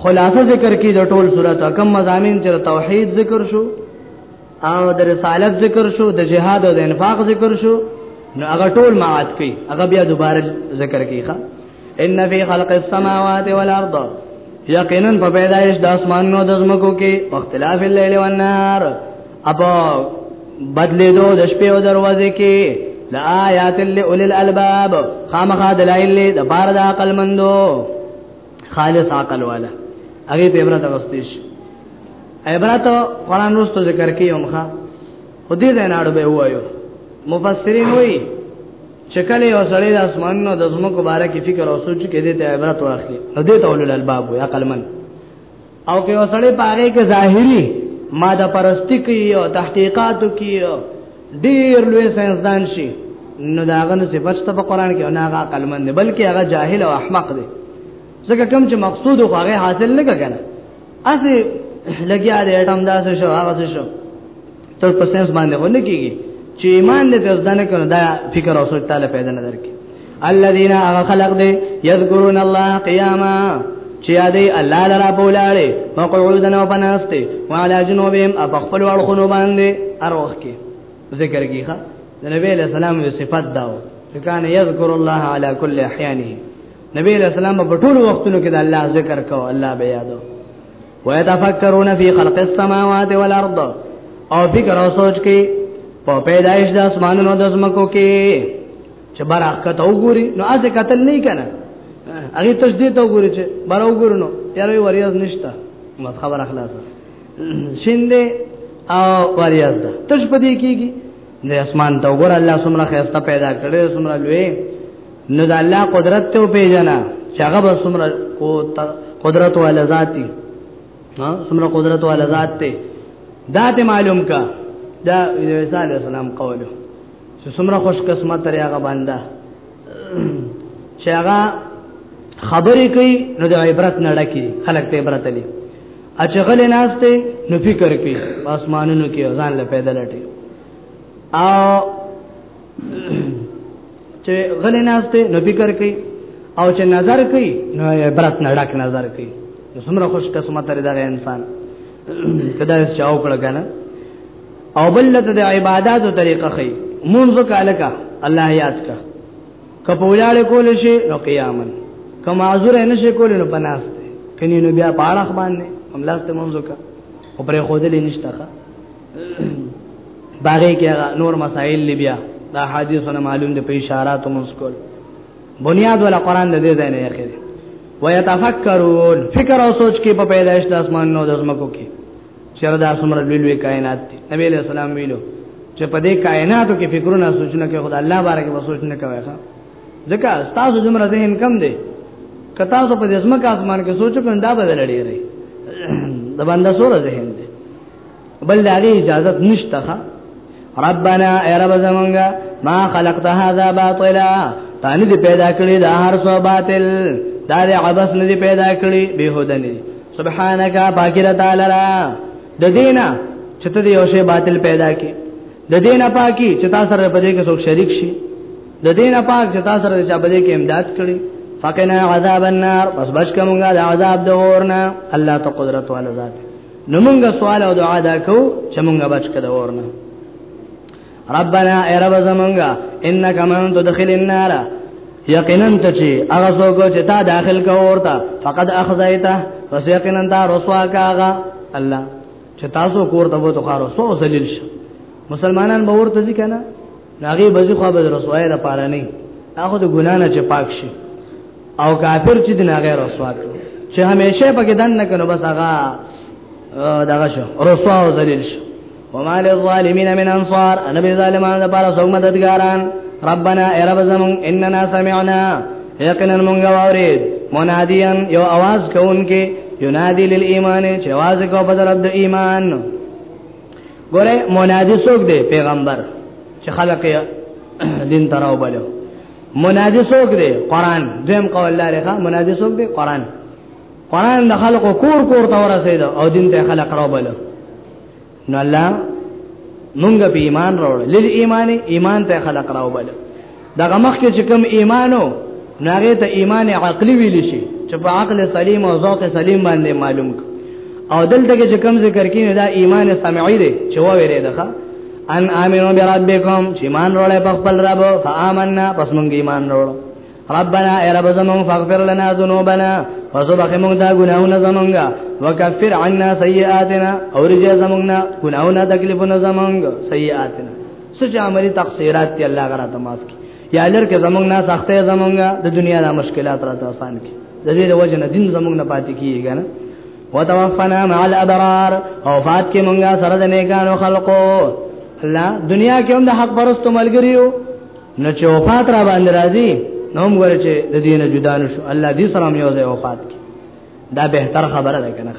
خلاصه ذکر کی د ټول صورت کم مزامین چې توحید ذکر شو او د رسالت ذکر شو د جهاد او د انفاق ذکر شو نو هغه ټول معاد کوي هغه بیا دوباره ذکر کوي ښا ان فی خلق السماوات والارض یقینا په پیدایش د اسمانونو د زمکو کې اختلاف الليل والنهار ابا بدلې دو د شپې او دروازې کې لا آیات لأولی الالباب خامخا دلائل د بار د عقل مندو خالص عقل والا هغه په عبرت واستیش عبرت قران رستو ذکر کوي همخه خو دې نه اړو به وایو مفسرین وایي چې کله یو سړی د اسمانونو د زمکو باره کې فکر او سوچ کوي ته عبرت واخلي نو دې ته ولول الباب وي عقل من او که وسړې پاره کې ظاهري ماده پرستی کوي او تحقیقاتو کوي ډیر لوی ساينسدان شي نو دا غن صفات ته په قران کې نه هغه عقل مند بلکې هغه جاهل او احمق دی ځکه کوم چې مقصود خو هغه حاصل نه کړي اسی لګیا دی اټم داسې شو هغه شو ته په سنس باندې ونه کیږي چې ایمان دې ځدانه کړو دا فکر او سوچ تعالی پیدا نه درکې الذين خلق دې یذکرون الله قیاما چې یادې الله لرا بولاله مقعودن او بناسته وعلى جنوبهم اپ خپل وړ خونو باندې اروخ کې ذکر کیخه د نبی له سلام یو صفات داو کان یذکر الله علی کل احیانه نبی له سلام په ټول وختونو کې د الله ذکر کو الله به یادو ويتفکرون فی خلق السماوات والارض او فکر او سوچ کې په پیدایش د اسمانونو د زمکو کې چې بار حقیقت وګوري نو اسه قتل نه کنه هغه تجدید وګوري چې بار وګوري نو یاره وریاض نشتا مت خبر اخلاص شینده او وریاض ده تش پدې کیږي نه اسمان ته وګور الله سمره خسته پیدا کړې سمره لوی نو د الله قدرت ته پیژنه چې هغه به څومره قدرت او لذاتي ها څومره قدرت او لذات ته دا ته معلوم کا دا عیسی علی السلام قوله چې څومره خوش قسمت لري هغه بنده چې هغه خبرې کوي نو د عبرت نه ډکی خلک ته عبرت لري اچغل ناشته نو فکر کوي اسمانونو کې ځان له پیدا لټي او چې غلې ناشته نو فکر کوي او چې نظر کوي نو عبرت نه ډک نظر کوي نو څومره خوش قسمت لري دا انسان کدا یې چاو کړ کنه او بل د عبادتو طریقه خي مونږ کالکا الله یاد کا کپولاړ کول شي نو قیامن کما عذر نه شي کول نو پناست کني نو بیا پاړه باندې هم لاسته مونږ کا او پرې خو دې نشته باغې کې نور مسائل لبیا دا حدیثونه معلوم دي په اشارات مسکول بنیاد ولا قران د دې ځای نه اخر ويتفکرون فکر او سوچ کې په پیدائش د اسمان نو د زمکو کې چیرې دا سمره لوی لوی کائنات دي نبی له سلام ویلو چې په دې کائناتو کې فکرونه سوچونه کې خدای الله بارے کې سوچونه کوي ښا ځکه تاسو زمره ذهن کم دي کتا سو په دې زمکه اسمان کې سوچ په انده بدل لري د باندې سور ذهن بل د هغه اجازه نشته ښا ربنا ای رب زمونږه ما خلقت هذا باطلا تانی دی پیدا کړی دا هر څه باطل دا دی عبس نه دی پیدا کړی به هدنی سبحانك باکر تعالی را د دینا چې ته یو شی باطل پیدا کی د دینا پاکی چې تاسو سره په دې کې څوک شریک شي د دینا پاک چې تاسو سره چې په دې کې امداد کړی فقنا عذاب النار پس بچ کومګه د عذاب د اورنا الله ته قدرت والا ذات نو مونږه سوال او دعا دا کو چې مونږه بچ کړه ورنه ربنا ای رب زمونږه انک من تدخل النار یقینا ته چې هغه څوک چې تا داخل کا ورته فقد اخذیته پس یقینا تا رسوا کاغه الله چې تاسو کور ته وته خارو سو ذلیل شي مسلمانان به ورته ځي کنه ناغي بځي خو به رسوای د پاره نه هغه د ګنا نه چې پاک شي او کافر چې د ناغه رسوا کړو چې همیشه پکې دن نه کړو بس هغه دغه شو رسوا او ذلیل شو وما للظالمین من انصار انا بظالمان د پاره څوک مددګاران ربنا ای رب زمون اننا سمعنا یقینا مونږ واورید منادیان یو आवाज کوونکې ینادی للایمان چې आवाज کو په طرف د ایمان ګوره منادي څوک دی پیغمبر چې خلک دین تراو بلو منادي څوک دی قران دیم قول لري ښا منادي څوک دی قران قران د خلکو کور کور ته ورسېد او دین ته خلک راو بلو نو الله مونږ په ایمان راوړل لیل ایمان ایمان ته خلق راو بل دغه مخ کې چې کوم ایمانو ناغه ته ایمان عقلی ویل شي چې په عقل سلیم او ذوق سلیم باندې معلوم او دلته کې چې کوم ذکر کینې دا ایمان سمعی دی چې و ویری دغه ان امنو بربکم چې ایمان وروړې په خپل رب فآمنا پس مونږ ایمان وروړو ربنا اے رب زمون فاغفر لنا ذنوبنا فزبخ مونږ دا ګناونه زمونږه وکفر عنا سیئاتنا اورجه زمونږه ګناونه تکلیفونه زمونږه سیئاتنا سچ عملی تقصیرات تی الله غره تماس کی یا لر کې زمونږ نه سختې زمونږ د دنیا د مشکلات راته آسان کی د دې د وجه نه دین زمونږ نه پاتې کیږي کنه وتوفنا مع الابرار او فات کې مونږه سره د نیکانو خلقو الله دنیا کې هم د حق پرستو ملګریو نو چې وفات را باندې راځي نو هم ګور چې د دینه جدا نشو الله دې سره مې یو ځای وفات کی دا به تر خبره ده کنه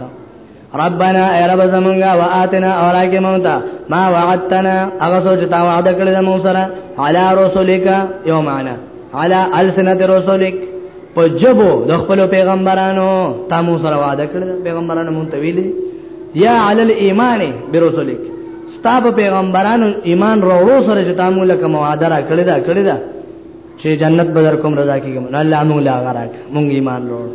ربنا اے رب زمونگا و آتنا اور آگے موتا ما وعدتنا اغا سوچتا وعد کرد موسرا علا رسولکا یو معنا علا السنت رسولک په جبو د خپل پیغمبرانو تا مو سره وعده کړل پیغمبرانو مونږ ته ویلي یا علی الايمان برسولک ستا په پیغمبرانو ایمان وروړو سره چې تا مو لکه وعده را کړی دا کړی دا چې جنت بدر کوم رضا کیږم الله مو لا غراک مونږ ایمان وروړو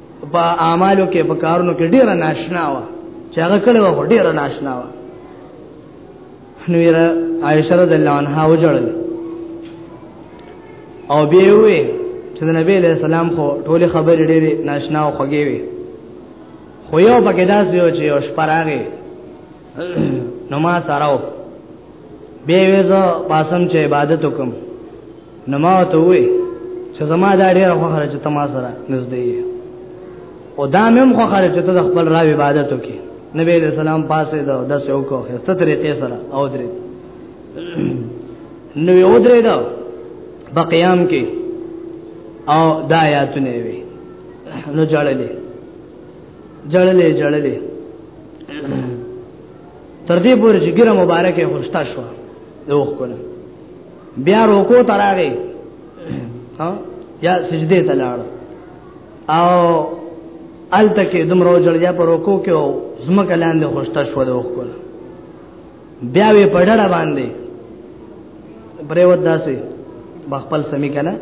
په اعمالو کې په کارونو کې ډیر ناشنا و چې هغه کله و ډیر ناشنا و نو یې عائشہ رضی الله عنها وجړل او بیا وې چې د نبی له سلام خو ټول خبرې ډېرې ناشنا او خوږې وي خو یو پکې داسې یو چې یو شپراغه نو ما سراو به وېزه پاسم چې عبادت وکم نو ما ته وې چې زما دا ډېر خوخره چې تما سره نږدې یې او دا مې هم خوخره چې ته خپل راو عبادت وکې نبی علیہ السلام پاسه دا د سې وکړو خسته طریقې سره او درې نو یو درې دا په قیام کې او دا آیاتونه وي نو جړلې جړلې جړلې تر دې پورې چې ګره مبارکه خوشتا شو دوه کړه بیا روکو تراغه ها یا سجده ته لاړ او الته کې دمرو جړیا پر روکو کې او زمکه لاندې خوشتا شو دوه کړه بیا وی پړړه باندې پریوت داسې بخپل سمې کنه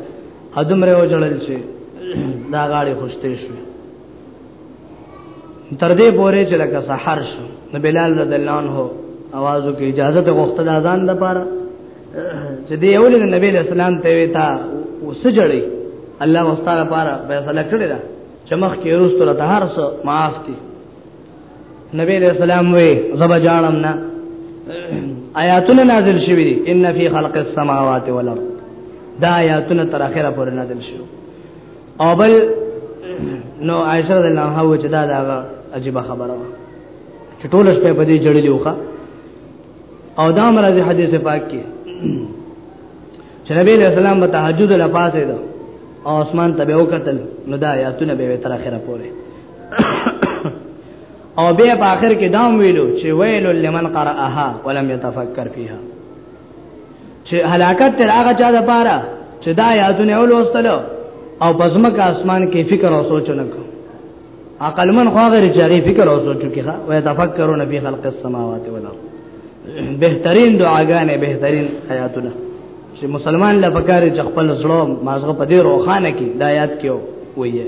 ادم ره وجړل شي دا غاړي خوشته شي تر دې پورې چې لکه سحر شو نو بلال رضی الله عنه आवाज وکړ اجازه ته وخت د اذان د پاره چې دی اول د نبی اسلام ته وی تا وسجړی الله واستاره پاره فیصله کړی دا چې مخ کې روستو له هر څه معاف دي نبی اسلام وی زبا جانم نه آیاتونه نازل شوی دي ان فی خلق السماوات والارض دا آیاتونه تر اخره پورې نازل شوی او بل نو عائشہ رضی الله عنها و چې دا دا عجیب خبره و چې ټول شپه په دې جړلې وخه او دا مرزي حدیث پاک کې چې نبی له سلام په تهجد له پاسه ده او اسمان ته به وکتل نو دا آیاتونه به تر اخره پورې او به په اخر کې دام ویلو چې ویل لمن قرأها ولم يتفکر فيها چې هلاکت تر هغه چا د پاره چې دا یادونه ولوستل او بزمک اسمان کې فکر او سوچ نه کو عقل من خو غیر چاري فکر او سوچ کې ښه وي تفکرون فی خلق السماوات والارض بهترین دعاګانې بهترین آیاتونه چې مسلمان لپاره خپل زړه مازغه په دې روخانه کې د آیات کې وایي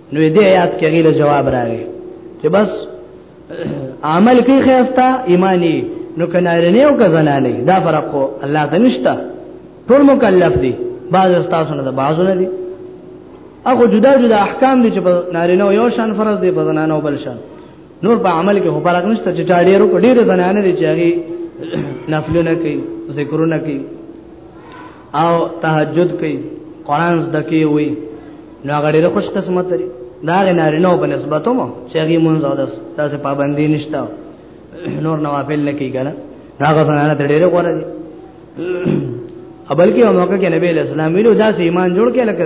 نو دې آیات کې غیله جواب راغی چې بس عمل کې خیرستا ایمانی نو کناره نه او کزنا نه دا فرق کو الله ته نشتا ټول مکلف دي بعض استاسو نه بعض نه دي اخو جدا جدا احکام دي چې په نارینه یو شان فرض دي په زنانه بل شان نور په عمل کې فرق نشته چې ډېرو ډېر زنانه دي چې هغه نفلونه کوي ذکرونه کوي او تهجد کوي قران زده کوي وي نو هغه ډېر خوش قسمت لري دا غناري نو په نسبت مو چې هغه مونږ او تاسو پابندي نشته نور نوافل نه کوي کنه هغه څنګه ته ډېر غوړه دي ابلکه یو موقع کې نبی اسلام ویلو دا سه ایمان جوړ کې لکه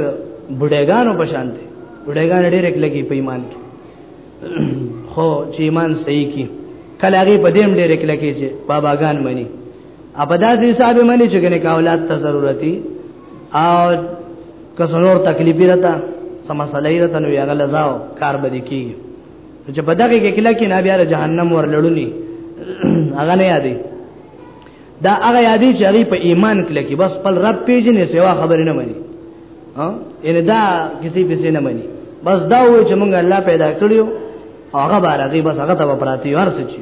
بډېګانو په شان دي بډېګان ډېر یک لګي په ایمان کې خو چې ایمان صحیح کی کله هغه په دې هم ډېر یک لګي چې باباګان مني ابدا دې صاحب منی چې کنه کاولات ته ضرورتي او کسنور تکلیف رتا سم مسلې رتا نو یغه لزاو کار به کی چې په دغه کې کله کې نه بیا جهنم ور لړونی هغه نه یادې دا هغه یادې چې هغه په ایمان کله کې بس خپل رب پیژنې سوا خبر نه مانی ها ان دا کسی پیسې نه مانی بس دا و چې موږ الله پیدا کړیو هغه بارغي بس هغه ته پراتی ورسچي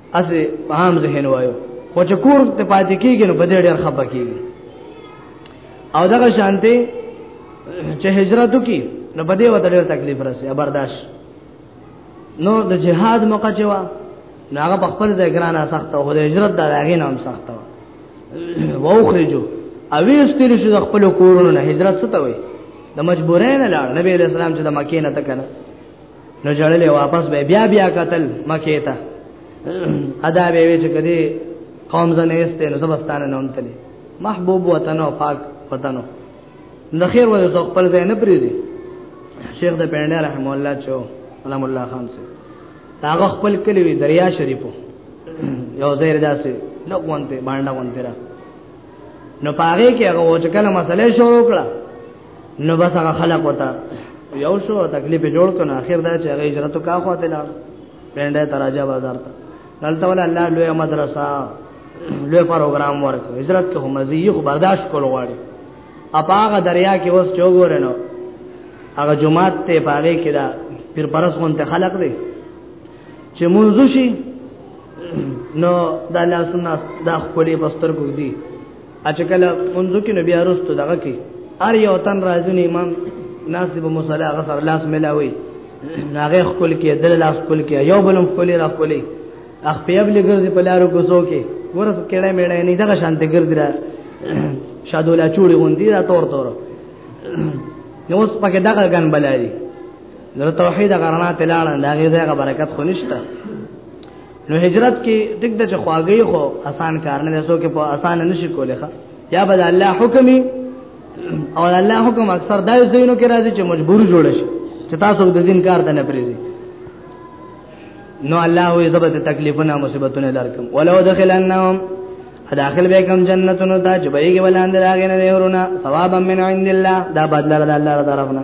اس عام ذهن وایو خو چې کور ته پاتې کیږي نو بده ډیر خپه کیږي او دغه شانته چې هجرت وکي نو بده وته ډیر تکلیف راسي برداشت نو د جهاد موقع چوا نو هغه په خپل ځای ګرانه سخت او د هجرت د هغه نام سخت و واخرجو او استل شو د خپل کورونو نه هجرت ستوي د مجبورین لاړ نبی اسلام چې د مکې نه تکنه نو جړلې واپس به بیا بیا قتل مکه ته ادا به وی چې کدي قوم زنه است نو زبستان نه انتلې محبوب وطن او پاک وطن د خیر وځو څو خپل ځای نه پریږي شیخ د پنده رحم الله چو علم الله خان سي هغه خپل کلی وی دریا شریفو یو ځای داسې لګونته باندې وانته را نو پاره کې هغه وځکل مسله شروع کړه نو بس هغه خلق وتا یو شو تکلیف جوړ کنه اخر دا چې هغه هجرت کا خو ته لاړ پنده تراجا بازار ته دلته ول الله لوی مدرسه لوی پروګرام ورک هجرت ته مزي خو برداشت کول غواړي اپاغه دریا کې اوس چوغورنو هغه جمعات ته پاره کې دا پیر پرس غونته خلق دی چې مونږ شي نو دا لاسونه دا خولې بستر کو دي اچکل منځو کې نبی ارستو دغه کې ار یو تن راځي امام ناسب مصلی غفر لاس ملاوي ناغه خپل کې دل لاس خپل کې یو بلم خپل را خپل اخ په یبل ګرځي په لارو کوڅو کې ورس کړه مړه نه دغه شانت ګرځي را شادولا چوړي غوندي را تور تور نو اوس پکې دغه ګن بلاري نو توحید غرنا تلاړه دغه دغه برکت خو نشته نو هجرت کې دګ د خواږی خو آسان کار نه لسو کې په آسان نشي کولای ښا یا بد الله حکمي او الله حکم اکثر دای زینو کې راځي چې مجبور جوړ شي چې تاسو د دین کار ته نه پریږي نو الله وي زبر تکلیفونه مصیبتونه لرکم ولو دخلنهم داخل به کوم جنتونو ته چې بهږي ولاندې راغنه دی ورونه ثوابا من عند الله دا بدل الله تعالی طرفنا